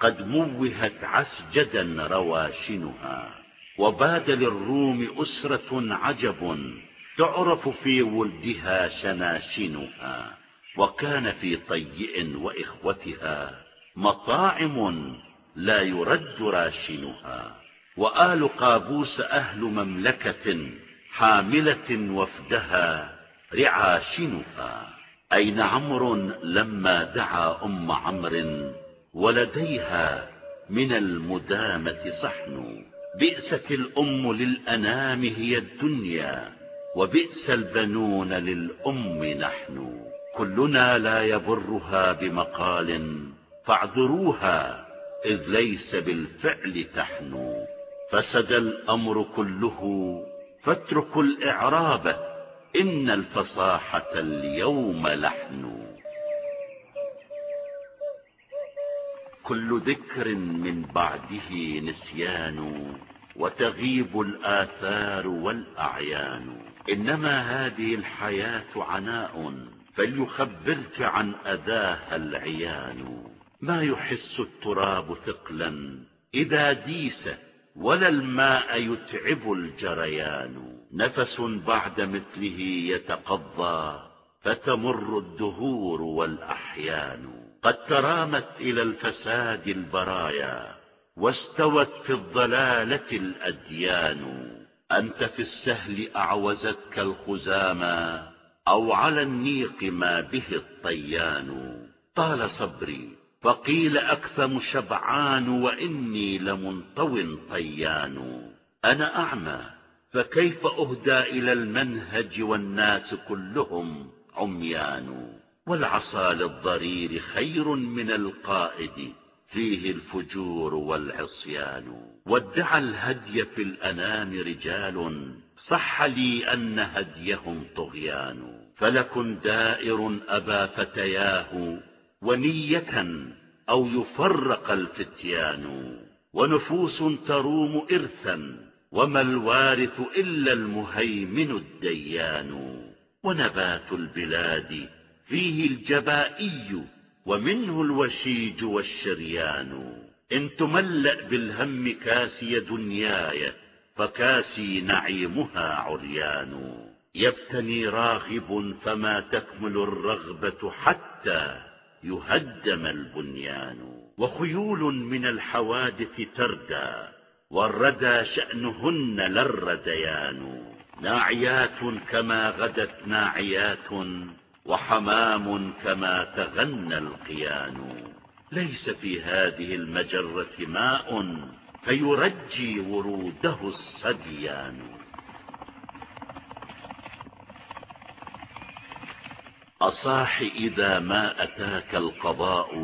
قد موهت عسجدا رواشنها. وباد للروم أسرة عجب تعرف في ولدها شناشنها. وكان في طيء وإخوتها مطاعم لا يرد راشنها. وآل قابوس أهل مملكة حاملة وفدها رعاشنها. أين عمرو لما دعا أم عمرو ولديها من المدامة صحن؟ بئست الأم للأنام هي الدنيا وبئس البنون للأم نحن. كلنا لا يبرها بمقال فاعذروها إذ ليس بالفعل تحن فسد الأمر كله فاتركوا الإعراب إن الفصاحة اليوم لحن. كل ذكر من بعده نسيان وتغيب الآثار والأعيان. إنما هذه الحياة عناء فليخبرك عن أذاها العيان. ما يحس التراب ثقلا إذا ديس ولا الماء يتعب الجريان. نفس بعد مثله يتقضى فتمر الدهور والأحيان. قد ترامت إلى الفساد البرايا واستوت في الضلالة الأديان. أنت في السهل أعوزتك الخزامى أو على النيق ما به الطيان. طال صبري فقيل أكثم شبعان وإني لمنطو طيان. أنا أعمى فكيف أهدى إلى المنهج والناس كلهم عميان؟ والعصا للضرير خير من القائد فيه الفجور والعصيان. وادعى الهدي في الأنام رجال صح لي أن هديهم طغيان فلكن دائر أبا فتياه ونية أو يفرق الفتيان ونفوس تروم إرثا وما الوارث إلا المهيمن الديان. ونبات البلاد فيه الجبائي ومنه الوشيج والشريان. إن تملأ بالهم كاسي دنياي فكاسي نعيمها عريان. يفتني راغب فما تكمل الرغبة حتى يهدم البنيان. وخيول من الحوادث تردى والردى شأنهن للرديان ناعيات كما غدت ناعيات وحمام كما تغنى القيان. ليس في هذه المجرة ماء فيرجي وروده الصديان أصاح إذا ما أتاك القضاء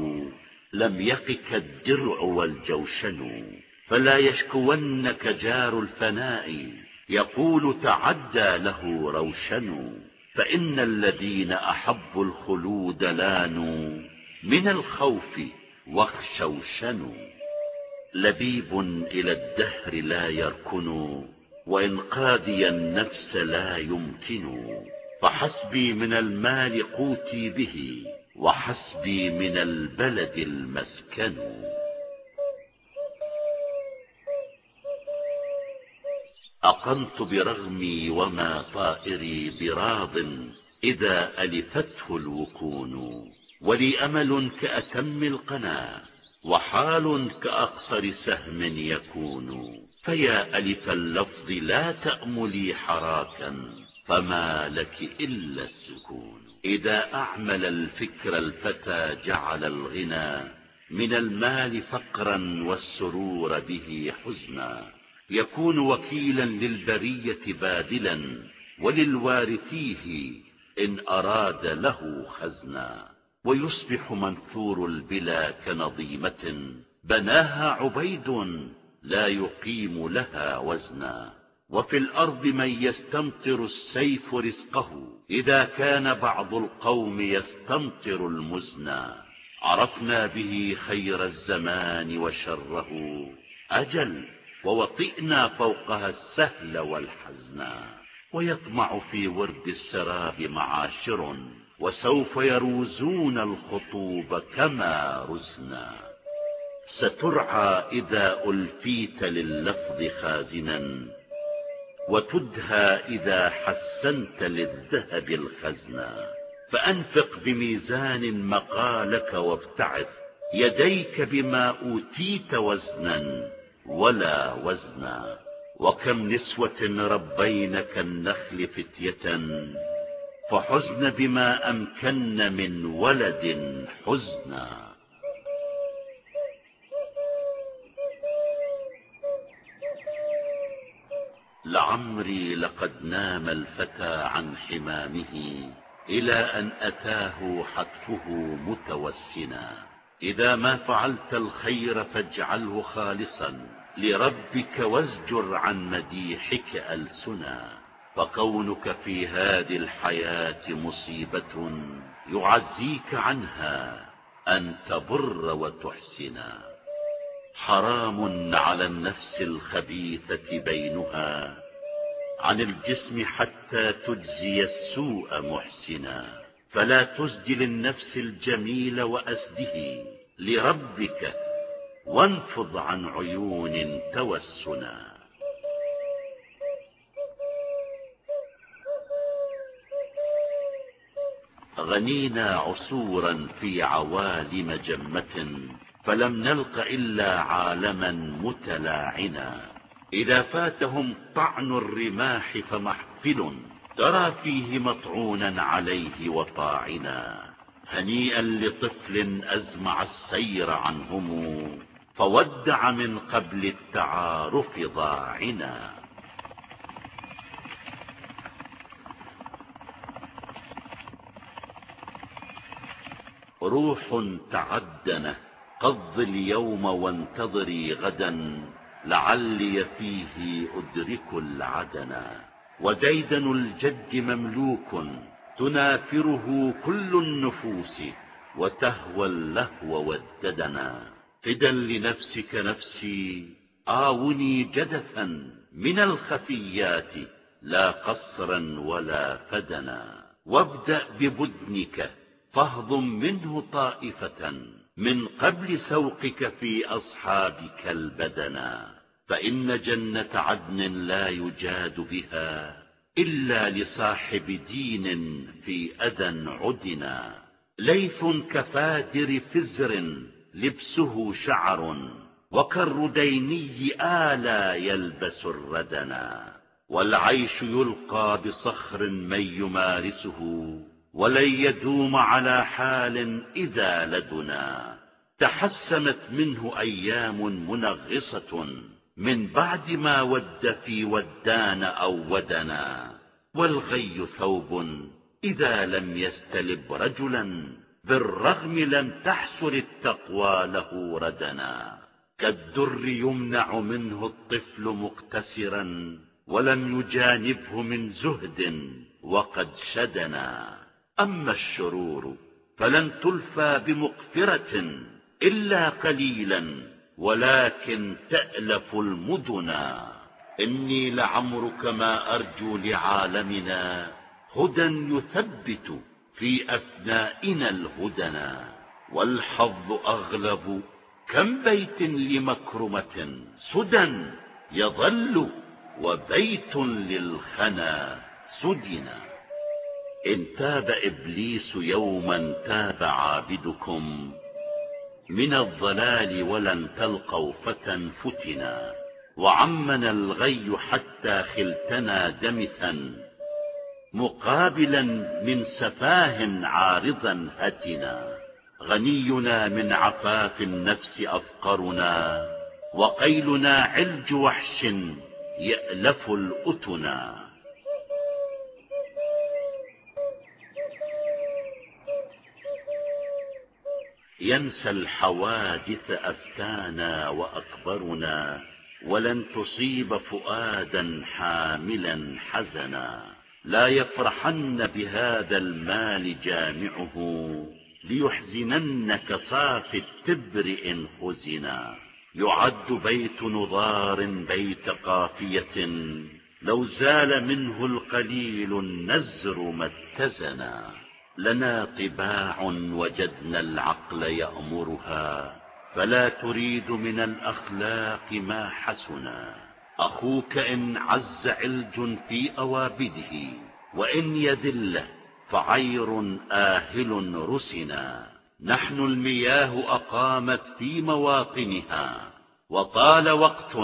لم يقك الدرع والجوشن فلا يشكونك جار الفناء يقول تعدى له روشن. فإن الذين أحبوا الخلود لانوا من الخوف واخشوشنوا لبيب إلى الدهر لا يركن وإن قادي النفس لا يمكن. فحسبي من المال قوتي به وحسبي من البلد المسكن. أقمت برغمي وما طائري براض إذا ألفته الوكون. ولي أمل كأتم القنا. وحال كأقصر سهم يكون فيا ألف اللفظ لا تأملي حراكا فما لك إلا السكون. إذا أعمل الفكر الفتى جعل الغنى من المال فقرا والسرور به حزنا. يكون وكيلا للبرية بادلا وللوارثيه إن أراد له خزنا. ويصبح منثور البلا كنظيمة بناها عبيد لا يقيم لها وزنا. وفي الأرض من يستمطر السيف رزقه إذا كان بعض القوم يستمطر المزنى عرفنا به خير الزمان وشره أجل ووطئنا فوقها السهل والحزنا ويطمع في ورد السراب معاشر. وسوف يروزون الخطوب كما رزنا سترعى إذا ألفيت لللفظ خازنا وتدهى إذا حسنت للذهب الخزنا. فأنفق بميزان مقالك وابتعث يديك بما أوتيت وزنا ولا وزنا. وكم نسوة ربين كالنخل فتية فحزن بما أمكن من ولد حزنا. لعمري لقد نام الفتى عن حمامه إلى أن أتاه حتفه متوسنا. إذا ما فعلت الخير فاجعله خالصا لربك وازجر عن مديحك ألسنا. فكونك في هذه الحياة مصيبة يعزيك عنها أن تبر وتحسنا حرام على النفس الخبيثة بينها عن الجسم حتى تجزي السوء محسنا. فلا تسدل النفس الجميل وأسده لربك وانفض عن عيون توسنا. غنينا عصورا في عوالم جمة فلم نلق إلا عالما متلاعنا. إذا فاتهم طعن الرماح فمحفل ترى فيه مطعونا عليه وطاعنا. هنيئا لطفل أزمع السير عنهم فودع من قبل التعارف ضاعنا. روح تعدنه قض اليوم وانتظري غدا لعلي فيه أدرك العدنا وديدن الجد مملوك تنافره كل النفوس وتهوى اللهو والددنا فدا لنفسك نفسي آوني جدثا من الخفيات لا قصرا ولا فدنا. وابدأ ببدنك فاهضم منه طائفة من قبل سوقك في أصحابك البدنا فإن جنة عدن لا يجاد بها إلا لصاحب دين في أذى عدنا. ليث كفادر فزر لبسه شعر وكالرديني آلا يلبس الردنا. والعيش يلقى بصخر من يمارسه ولن يدوم على حال إذا لدنا. تحسنت منه أيام منغصة. من بعد ما ود في ودان أو ودنا. والغي ثوب إذا لم يستلب رجلا. بالرغم لم تحسر التقوى له ردنا. كالدر يمنع منه الطفل مقتسرا ولم يجانبه من زهد. وقد شدنا. أما الشرور فلن تلفى بمغفرة إلا قليلا ولكن تألف المدنا إني لعمرك ما أرجو لعالمنا هدى يثبت في أفنائنا الهدنا والحظ أغلب كم بيت لمكرمة سدى يظل وبيت للخنا سدنا. إن تاب إبليس يوما تاب عابدكم من الضلال ولن تلقوا فتى فتنا وعمنا الغي حتى خلتنا دمثا مقابلا من سفاه عارضا هتنا غنينا من عفاف النفس أفقرنا وقيلنا علج وحش يألف الأتنا ينسى الحوادث أفتانا وأكبرنا ولن تصيب فؤادا حاملا حزنا. لا يفرحن بهذا المال جامعه ليحزننك صاف التبر إن خزنا يعد بيت نضار بيت قافية لو زال منه القليل النزر ما اتزنا. لنا طباع وجدنا العقل يأمرها فلا تريد من الأخلاق ما حسنا. أخوك إن عز علج في أوابده وإن يذل فعير آهل رسنا. نحن المياه أقامت في مواطنها وطال وقت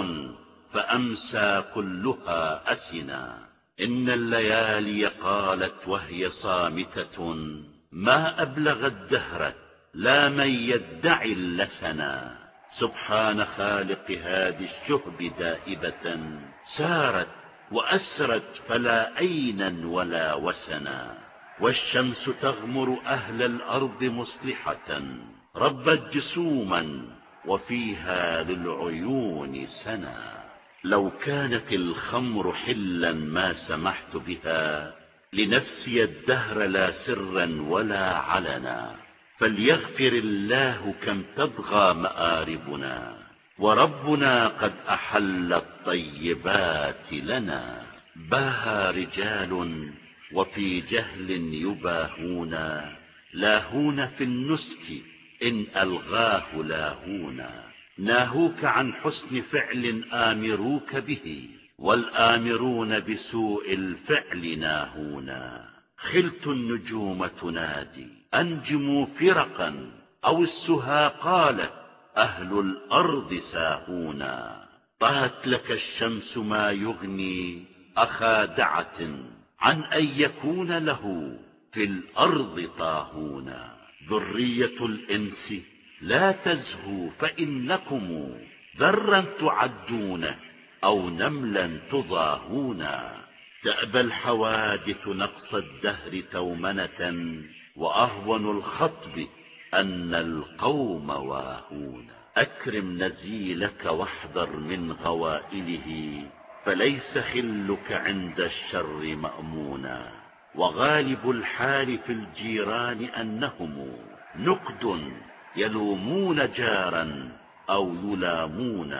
فأمسى كلها أسنا. إن الليالي قالت وهي صامتة ما أبلغ الدهر لا من يدعي اللسنا سبحان خالق هذه الشهب دائبة سارت وأسرت فلا أينا ولا وسنا. والشمس تغمر أهل الأرض مصلحة ربت جسوما وفيها للعيون سنا. لو كانت الخمر حلا ما سمحت بها لنفسي الدهر لا سرا ولا علنا. فليغفر الله كم تبغى مآربنا وربنا قد أحل الطيبات لنا. باهى رجال وفي جهل يباهون لاهون في النسك إن ألغاه لاهون ناهوك عن حسن فعل آمروك به والآمرون بسوء الفعل ناهونا. خلت النجوم تنادي أنجموا فرقا أو السها قالت أهل الأرض ساهونا. طهت لك الشمس ما يغني أخا دعة عن أن يكون له في الأرض طاهونا. ذرية الإنس لا تزهوا فإنكم ذرا تعدون أو نملا تضاهونا تأبى الحوادث نقص الدهر تومنة وأهون الخطب أن القوم واهون. أكرم نزيلك واحذر من غوائله فليس خلك عند الشر مأمونا. وغالب الحال في الجيران أنهم نقد يلومون جارا أو يلامون.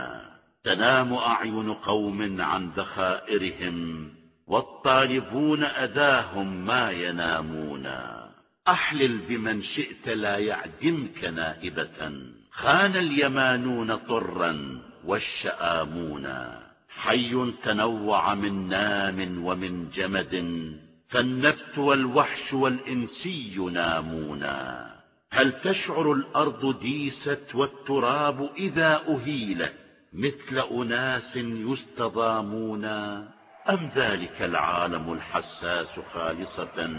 تنام أعين قوم عن ذخائرهم والطالبون أذاهم ما ينامون. أحلل بمن شئت لا يعدمك نائبة. خان اليمانون طرا والشآمون. حي تنوع من نام ومن جمد فالنبت والوحش والإنسي نامونا هل تشعر الأرض ديست والتراب إذا أهيلت مثل أناس يستضامون؟ أم ذلك العالم الحساس خالصة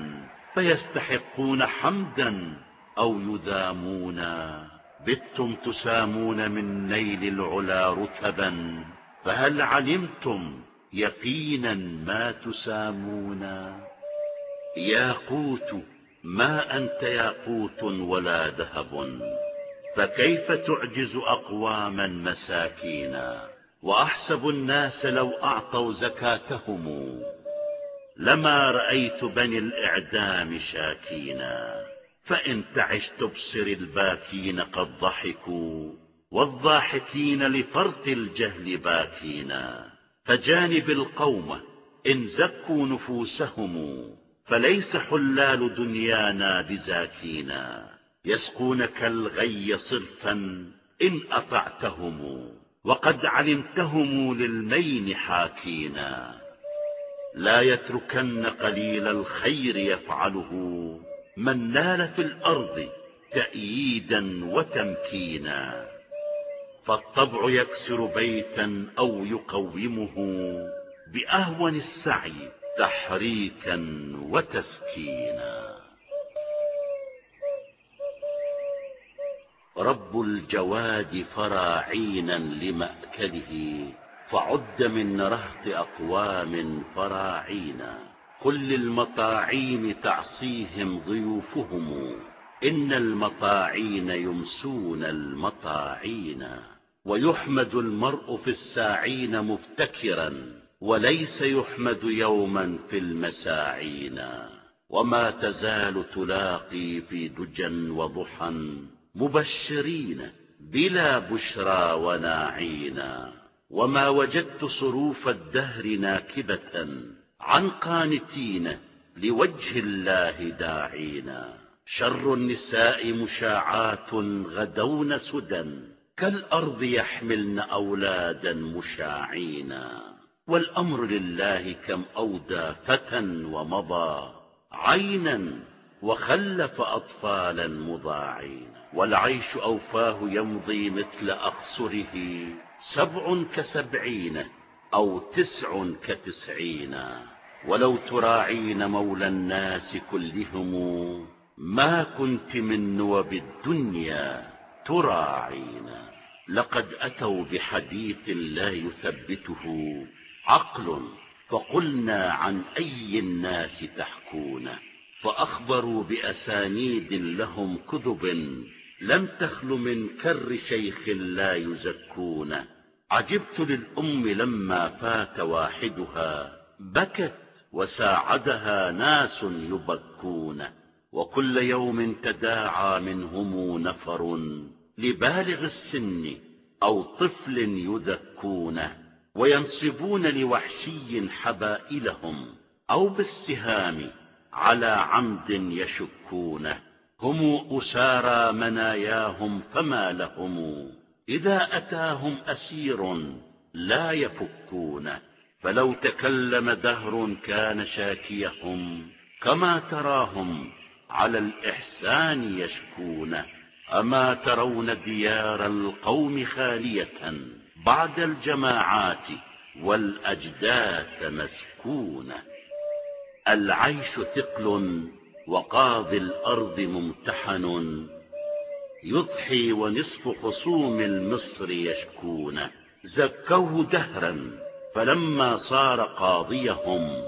فيستحقون حمدا أو يذامون؟ بتم تسامون من نيل العلا رتبا فهل علمتم يقينا ما تسامون؟ ياقوت ما أنت ياقوت ولا ذهب فكيف تعجز أقواما مساكينا؟ وأحسب الناس لو أعطوا زكاتهم لما رأيت بني الإعدام شاكينا. فإن تعش تبصر الباكين قد ضحكوا والضاحكين لفرط الجهل باكينا. فجانب القوم إن زكوا نفوسهم فليس حلال دنيانا بزاكينا يسقونك الغي صرفا إن أطعتهم وقد علمتهم للمين حاكينا لا يتركن قليل الخير يفعله من نال في الأرض تأييدا وتمكينا فالطبع يكسر بيتا أو يقومه بأهون السعي تحريكا وتسكينا. رب الجواد فراعينا لمأكله فعد من رهط أقوام فراعينا. قل للمطاعين تعصيهم ضيوفهم إن المطاعين يمسون المطاعين ويحمد المرء في الساعين مفتكرا وليس يحمد يوما في المساعين وما تزال تلاقي في دجا وضحى مبشرين بلا بشرى وناعينا وما وجدت صروف الدهر ناكبة عن قانتين لوجه الله داعينا شر النساء مشاعات غدون سدى كالأرض يحملن أولادا مشاعينا والأمر لله كم أودى فتى ومضى عينا وخلف أطفالا مضاعين. والعيش أوفاه يمضي مثل أقصره سبع كسبعين أو تسع كتسعين. ولو تراعين مولى الناس كلهم ما كنت من نوب الدنيا تراعين. لقد أتوا بحديث لا يثبته عقل فقلنا عن أي الناس تحكون فأخبروا بأسانيد لهم كذب لم تخل من كر شيخ لا يزكون عجبت للأم لما فات واحدها بكت وساعدها ناس يبكون وكل يوم تداعى منهم نفر لبالغ السن أو طفل يذكونه وينصبون لوحشي حبائلهم أو بالسهام على عمد يشكونه هم أسارى مناياهم فما لهم. إذا أتاهم أسير لا يفكونه فلو تكلم دهر كان شاكيهم. كما تراهم على الإحسان يشكونه أما ترون ديار القوم خالية بعد الجماعات والأجداث مسكونة. العيش ثقل وقاضي الأرض ممتحن يضحي ونصف خصوم المصر يشكون. زكوه دهرا فلما صار قاضيهم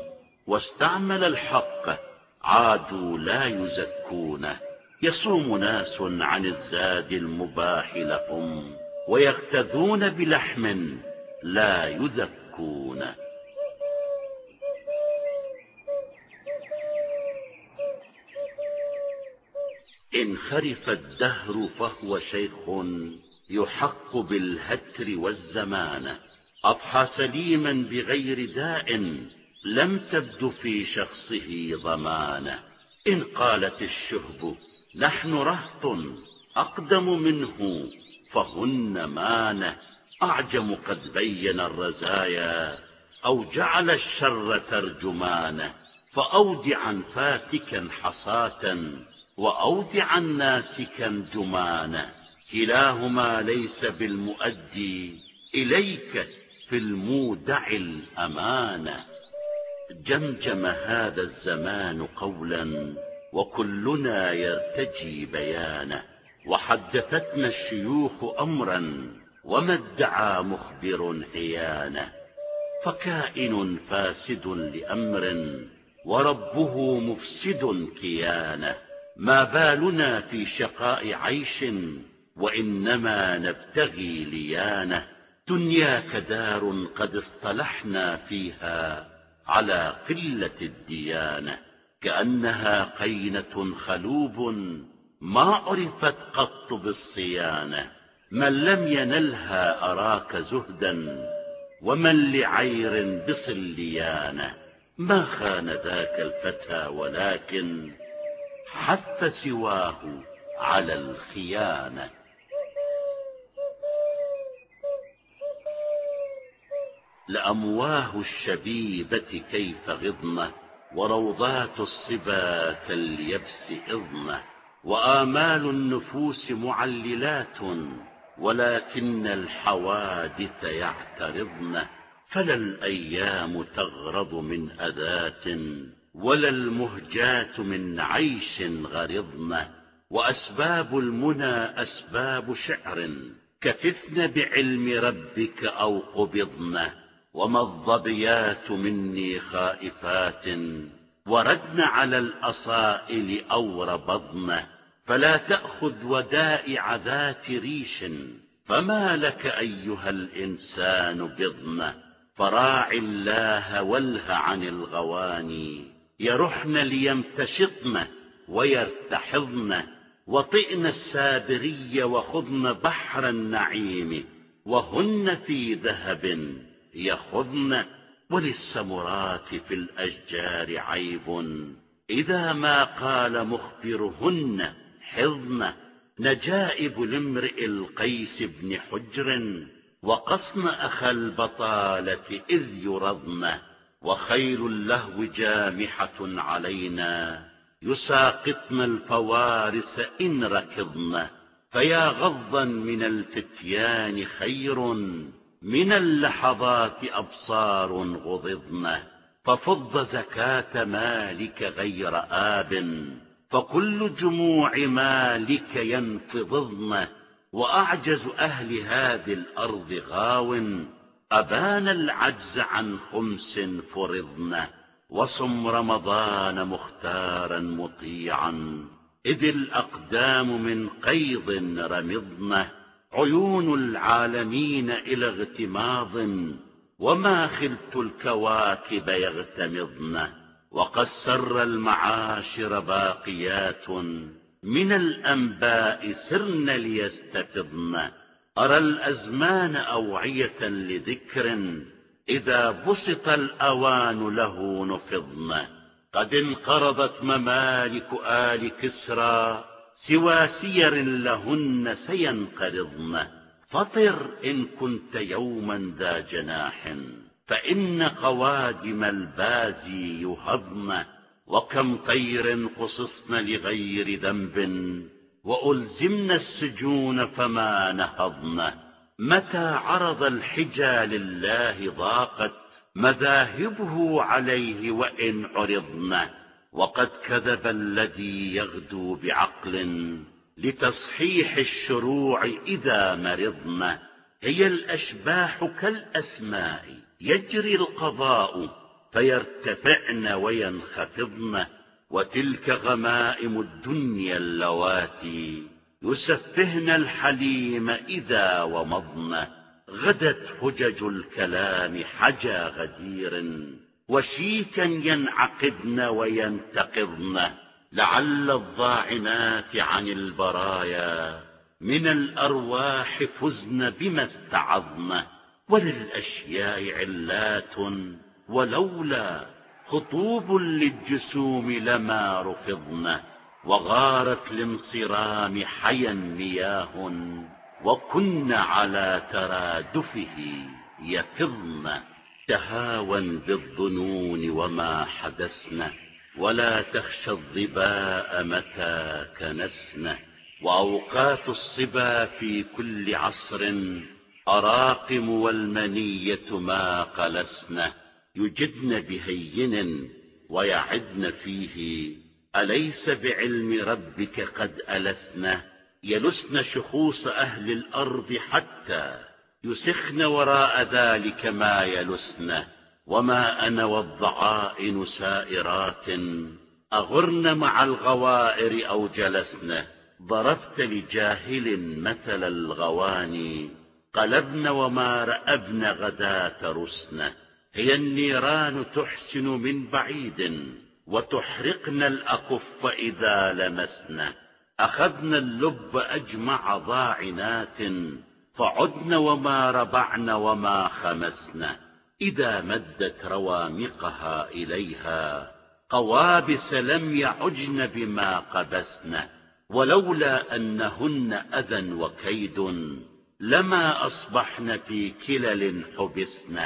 واستعمل الحق عادوا لا يزكونه يصوم ناس عن الزاد المباح لهم. ويغتذون بلحم لا يذكون. إن خرف الدهر فهو شيخ يحق بالهتر والزمان. أضحى سليما بغير داء لم تبد في شخصه ضمانه إن قالت الشهب نحن رهط أقدم منه فهن مانه أعجم قد بين الرزايا أو جعل الشر ترجمانه فأودعا فاتكا حصاة وأودعا ناسكا جمانا كلاهما ليس بالمؤدي إليك في المودع الأمانة. جمجم هذا الزمان قولا وكلنا يرتجي بيانه. وحدثتنا الشيوخ أمرا وما ادعى مخبر عيانه فكائن فاسد لأمر وربه مفسد كيانه. ما بالنا في شقاء عيش وإنما نبتغي ليانه. دنياك دار قد اصطلحنا فيها على قلة الديانة كأنها قينة خلوب ما عرفت قط بالصيانة من لم ينلها أراك زهدا ومن لعير بصليانة. ما خان ذاك الفتى ولكن حث سواه على الخيانة. لأمواه الشبيبة كيف غضنة وروضات الصبا كاليبس إضنة. وآمال النفوس معللات ولكن الحوادث يعترضن. فلا الأيام تغرض من أذات ولا المهجات من عيش غرضن. وأسباب المنى أسباب شعر كففن بعلم ربك أو قبضن. وما الظبيات مني خائفات وردن على الأصائل أو ربضن فلا تأخذ ودائع ذات ريش فما لك أيها الإنسان بضن فراع الله واله عن الغواني يرحن ليمتشطن ويرتحضن وطئن السابري وخضن بحر النعيم وهن في ذهب يخضن. وللسمرات في الأشجار عيب. إذا ما قال مخبرهن حضن نجائب لامرئ القيس بن حجر. وقصن أخا البطالة إذ يرضن وخيل اللهو جامحة علينا. يساقطن الفوارس إن ركضن فيا غضا من الفتيان خير. من اللحظات أبصار غضضن ففض زكاة مالك غير آب فكل جموع مالك ينفضضن وأعجز أهل هذه الأرض غاو أبان العجز عن خمس فرضن وصم رمضان مختارا مطيعا إذ الأقدام من قيض رمضن. عيون العالمين إلى اغتماض وما خلت الكواكب يغتمضن وقد سر المعاشر باقيات من الأنباء سرن ليستفضن. أرى الأزمان أوعية لذكر إذا بسط الأوان له نفضن. قد انقرضت ممالك آل كسرى سوى سير لهن سينقرضن. فطر إن كنت يوما ذا جناح فإن قوادم البازي يهضن. وكم طير قصصن لغير ذنب وألزمن السجون فما نهضن. متى عرض الحجى لله ضاقت مذاهبه عليه وإن عرضن. وقد كذب الذي يغدو بعقل لتصحيح الشروع إذا مرضن هي الأشباح كالأسماء يجري القضاء فيرتفعن وينخفضن وتلك غمائم الدنيا اللواتي يسفهن الحليم إذا ومضن. غدت حجج الكلام حجا غدير. وشيكا ينعقدن وينتقضن لعل الضاعنات عن البرايا. من الأرواح فزن بما استعظن وللأشياء علات ولولا خطوب للجسوم لما رفضن وغارت لانصرام حيا مياه وكن على ترادفه يفضن. تهاون بالظنون وما حدثن ولا تخشى الظباء متى كنسن وأوقات الصبا في كل عصر أراقم والمنية ما قلسن يجدن بهين ويعدن فيه. أليس بعلم ربك قد ألسن يلسن شخوص أهل الأرض حتى يسخن وراء ذلك ما يلسن وما أنا والضعائن سائرات أغرن مع الغوائر أو جلسن. ضربت لجاهل مثل الغواني قلبن وما رأبن غداة رسن. هي النيران تحسن من بعيد وتحرقن الأكف إذا لمسن. أخذن اللب أجمع ضاعنات فعدن وما ربعن وما خمسن إذا مدت روامقها إليها. قوابس لم يعجن بما قبسن ولولا أنهن أذى وكيد لما أصبحن في كلل حبسن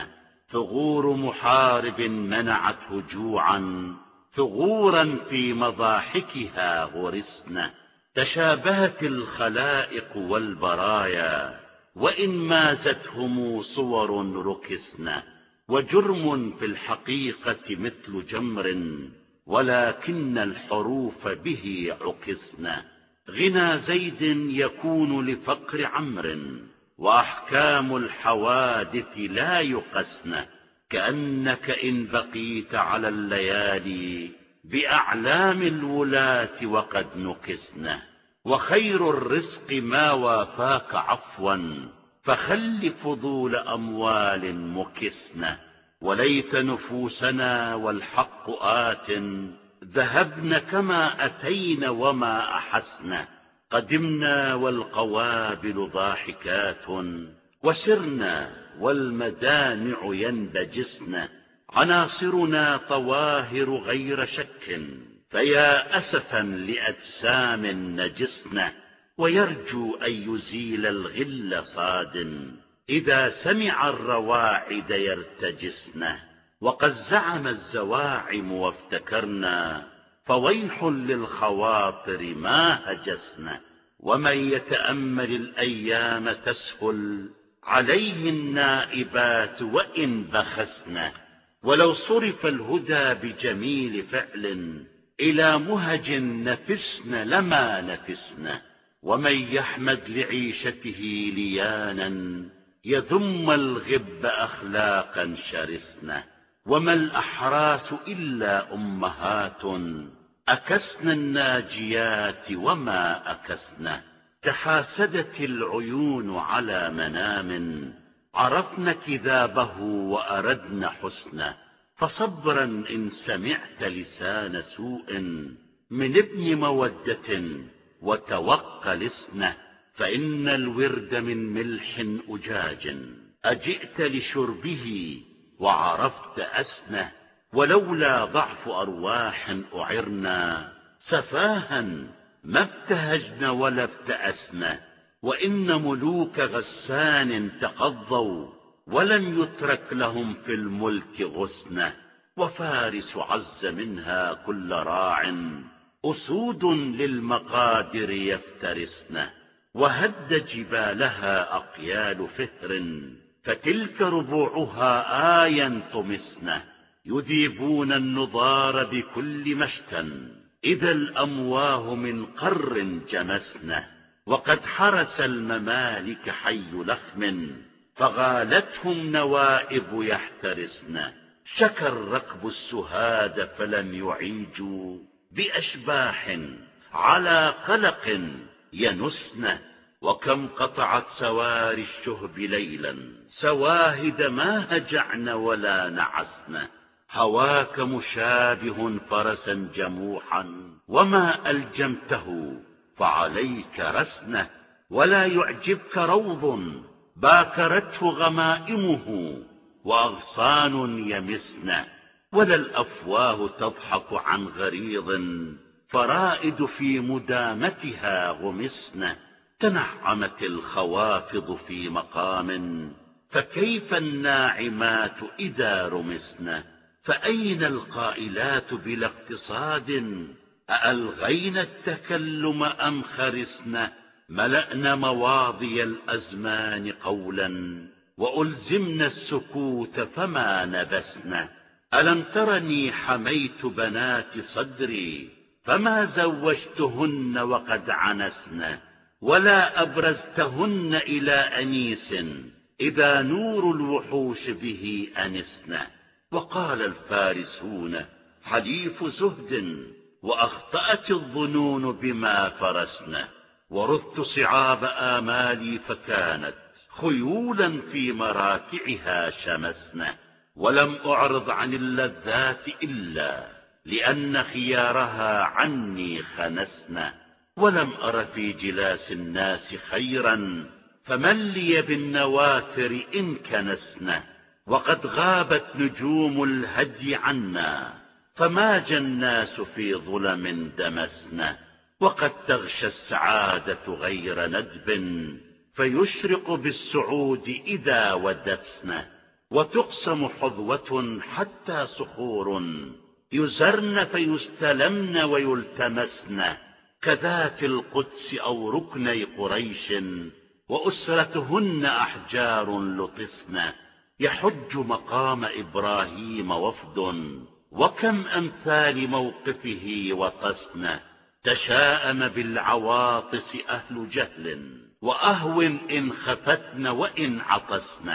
ثغور محارب منعته جوعا ثغورا في مضاحكها غرسن تشابهت الخلائق والبرايا وإن مازتهم صور ركسن وجرم في الحقيقة مثل جمر ولكن الحروف به عكسن غنى زيد يكون لفقر عمر وأحكام الحوادث لا يقسن كأنك إن بقيت على الليالي بأعلام الولاة وقد نكسن وخير الرزق ما وافاك عفوا فخل فضول أموال مكسن وليت نفوسنا والحق آت ذهبن كما أتين وما أحسن. قدمنا والقوابل ضاحكات وسرنا والمدامع ينبجسن عناصرنا طواهر غير شك. فيا أسفا لأجسام نجسن ويرجو أن يزيل الغل صاد. إذا سمع الرواعد يرتجسن وقد زعم الزواعم وافتكرنا فويح للخواطر ما هجسن. ومن يتأمل الأيام تسهل عليه النائبات وإن بخسن. ولو صرف الهدى بجميل فعل إلى مهج نفسن لما نفسن ومن يحمد لعيشته ليانا يذم الغب أخلاقا شرسن وما الأحراس إلا أمهات أكسن الناجيات وما أكسن. تحاسدت العيون على منام عرفن كذابه وأردن حسنه فصبرا إن سمعت لسان سوء من ابن مودة وتوقل اسنه فإن الورد من ملح أجاج. أجئت لشربه وعرفت أسنه ولولا ضعف أرواح أعرنا. سفاها ما ابتهجن ولا ابتأسن وإن ملوك غسان تقضوا. ولم يترك لهم في الملك غسنة وفارس عز منها كل راع. أسود للمقادر يفترسن وهد جبالها أقيال فهر. فتلك ربوعها آيا طمسن يذيبون النضار بكل مشتى إذا الأمواه من قر جمسن وقد حرس الممالك حي لخم. فغالتهم نوائب يحترسن. شكى الركب السهاد فلم يعيجوا بأشباح على قلق ينسن. وكم قطعت سواري الشهب ليلا. سواهد ما هجعن ولا نعسن. هواك مشابه فرسا جموحا. وما ألجمته فعليك رسنه. ولا يعجبك روض باكرته غمائمه وأغصان يمسن ولا الأفواه تضحك عن غريض فرائد في مدامتها غمسن تنعمت الخوافض في مقام فكيف الناعمات إذا رمسن؟ فأين القائلات بلا اقتصاد؟ أألغين التكلم أم خرسن؟ ملأن مواضي الأزمان قولا وألزمن السكوت فما نبسن ألم ترني حميت بنات صدري فما زوجتهن وقد عنسن ولا أبرزتهن إلى أنيس إذا نور الوحوش به أنسن وقال الفارسون حديث زهد وأخطأت الظنون بما فرسن ورثت صعاب آمالي فكانت خيولا في مراكعها شمسن ولم أعرض عن اللذات إلا لأن خيارها عني خنسن ولم أر في جلاس الناس خيرا فمن لي بالنوافر إن كنسن وقد غابت نجوم الهدي عنا فماج الناس في ظلم دمسن وقد تغشى السعادة غير ندب فيشرق بالسعود إذا ودسن وتقسم حظوة حتى صخور يزرن فيستلمن ويلتمسن كذات القدس أو ركني قريش وأسرتهن أحجار لطسن يحج مقام إبراهيم وفد وكم أمثال موقفه وطسن تشاءم بالعواطس أهل جهل وأهو إن خفتن وإن عطسن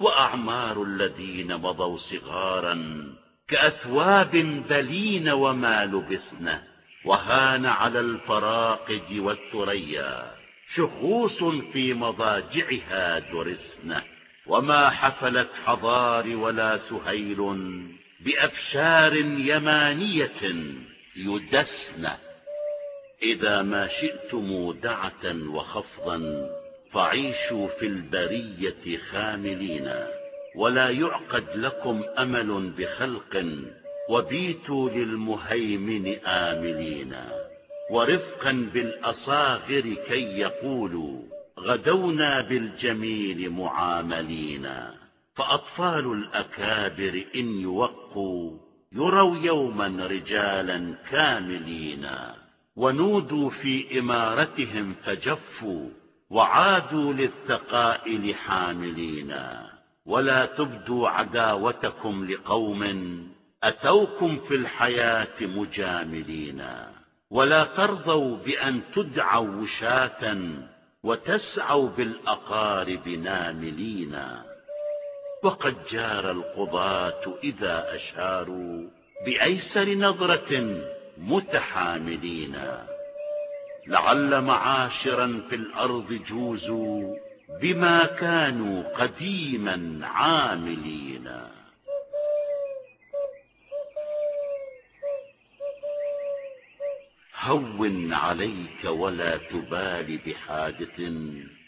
وأعمار الذين مضوا صغارا كأثواب بلين وما لبسن وهان على الفراقد والثريا شخوص في مضاجعها درسن وما حفلت حضار ولا سهيل بأفشار يمانية يدسن. إذا ما شئتم دعة وخفضا فعيشوا في البرية خاملين ولا يعقد لكم أمل بخلق وبيتوا للمهيمن آملين. ورفقا بالأصاغر كي يقولوا غدونا بالجميل معاملين. فأطفال الأكابر إن يوقوا يروا يوما رجالا كاملين. ونودوا في إمارتهم فجفوا وعادوا للثقائل حاملين ولا تبدوا عداوتكم لقوم أتوكم في الحياة مجاملين. ولا ترضوا بأن تدعوا وشاة وتسعوا بالأقارب ناملين. وقد جار القضاة إذا أشاروا بأيسر نظرة متحاملين. لعل معاشرا في الأرض جوزوا بما كانوا قديما عاملين. هون عليك ولا تبال بحادث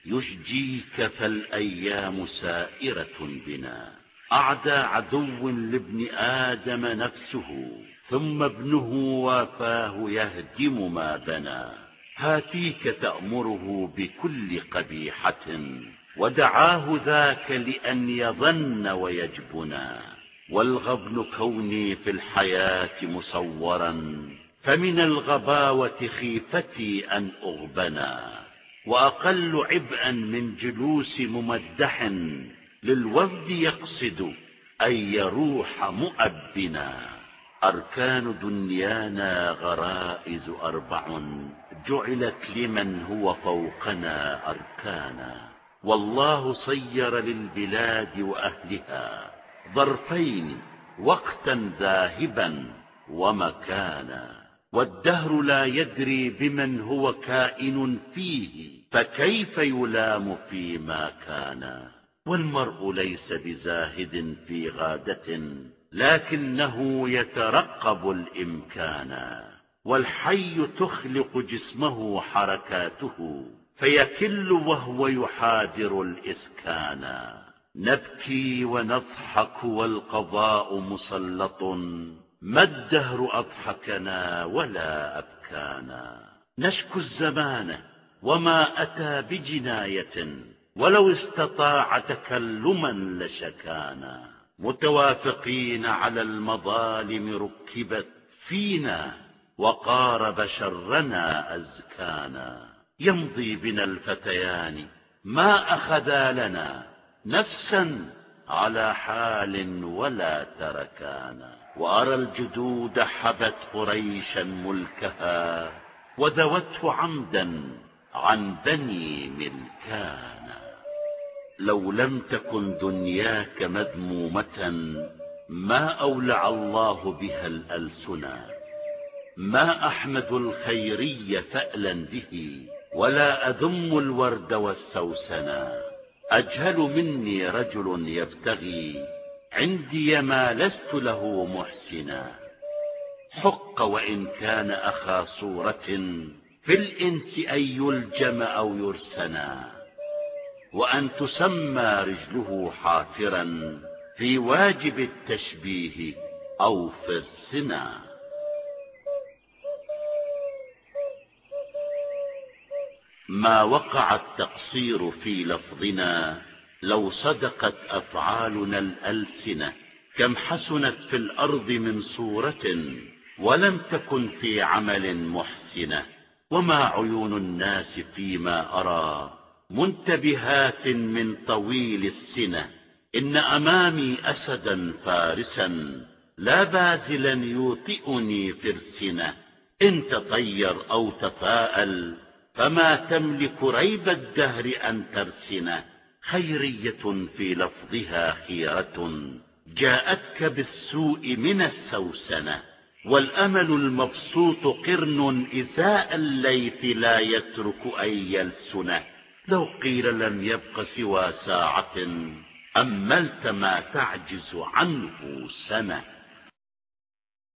يشجيك فالأيام سائرة بنا. أعدى عدو لابن آدم نفسه. ثم ابنه وافاه يهدم ما بنى. هاتيك تأمره بكل قبيحة ودعاه ذاك لأن يظن ويجبنا. والغبن كوني في الحياة مصورا فمن الغباوة خيفتي أن أغبنا. وأقل عبئا من جلوس ممدح للوفد يقصد أن يروح مؤبنا. أركان دنيانا غرائز أربع. جعلت لمن هو فوقنا أركانا. والله صير للبلاد وأهلها ظرفين وقتا ذاهبا ومكانا. والدهر لا يدري بمن هو كائن فيه فكيف يلام فيما كان والمرء ليس بزاهد في غادة. لكنه يترقب الإمكان والحي تخلق جسمه حركاته فيكل وهو يحاذر الإسكان. نبكي ونضحك والقضاء مسلط ما الدهر أضحكنا ولا أبكانا. نشكو الزمان وما أتى بجناية ولو استطاع تكلما لشكانا. متوافقين على المظالم ركبت فينا وقارب شرنا أزكانا. يمضي بنا الفتيان ما أخذا لنا نفسا على حال ولا تركانا. وأرى الجدود حبت قريشا ملكها وذوته عمدا عن بني ملكانا. لو لم تكن دنياك مذمومة ما أولع الله بها الألسنا ما أحمد الخيري فألا به ولا أذم الورد والسوسنا أجهل مني رجل يبتغي عندي ما لست له محسنا حق وإن كان أخا صورة في الإنس أن يلجم أو يرسنا وأن تسمى رجله حافرا في واجب التشبيه أو فرسنا ما وقع التقصير في لفظنا لو صدقت أفعالنا الألسنة كم حسنت في الأرض من صورة ولم تكن في عمل محسنة وما عيون الناس فيما أرى منتبهات من طويل السنة. إن أمامي أسدا فارسا لا بازلا يوطئني فرسنة إن تطير أو تفاءل فما تملك ريب الدهر أن ترسنة. خيرية في لفظها خيرة جاءتك بالسوء من السوسنة. والأمل المبسوط قرن إزاء الليث لا يترك أن يلسنة. لو قيل لم يبق سوى ساعة أملت ما تعجز عنه سنة.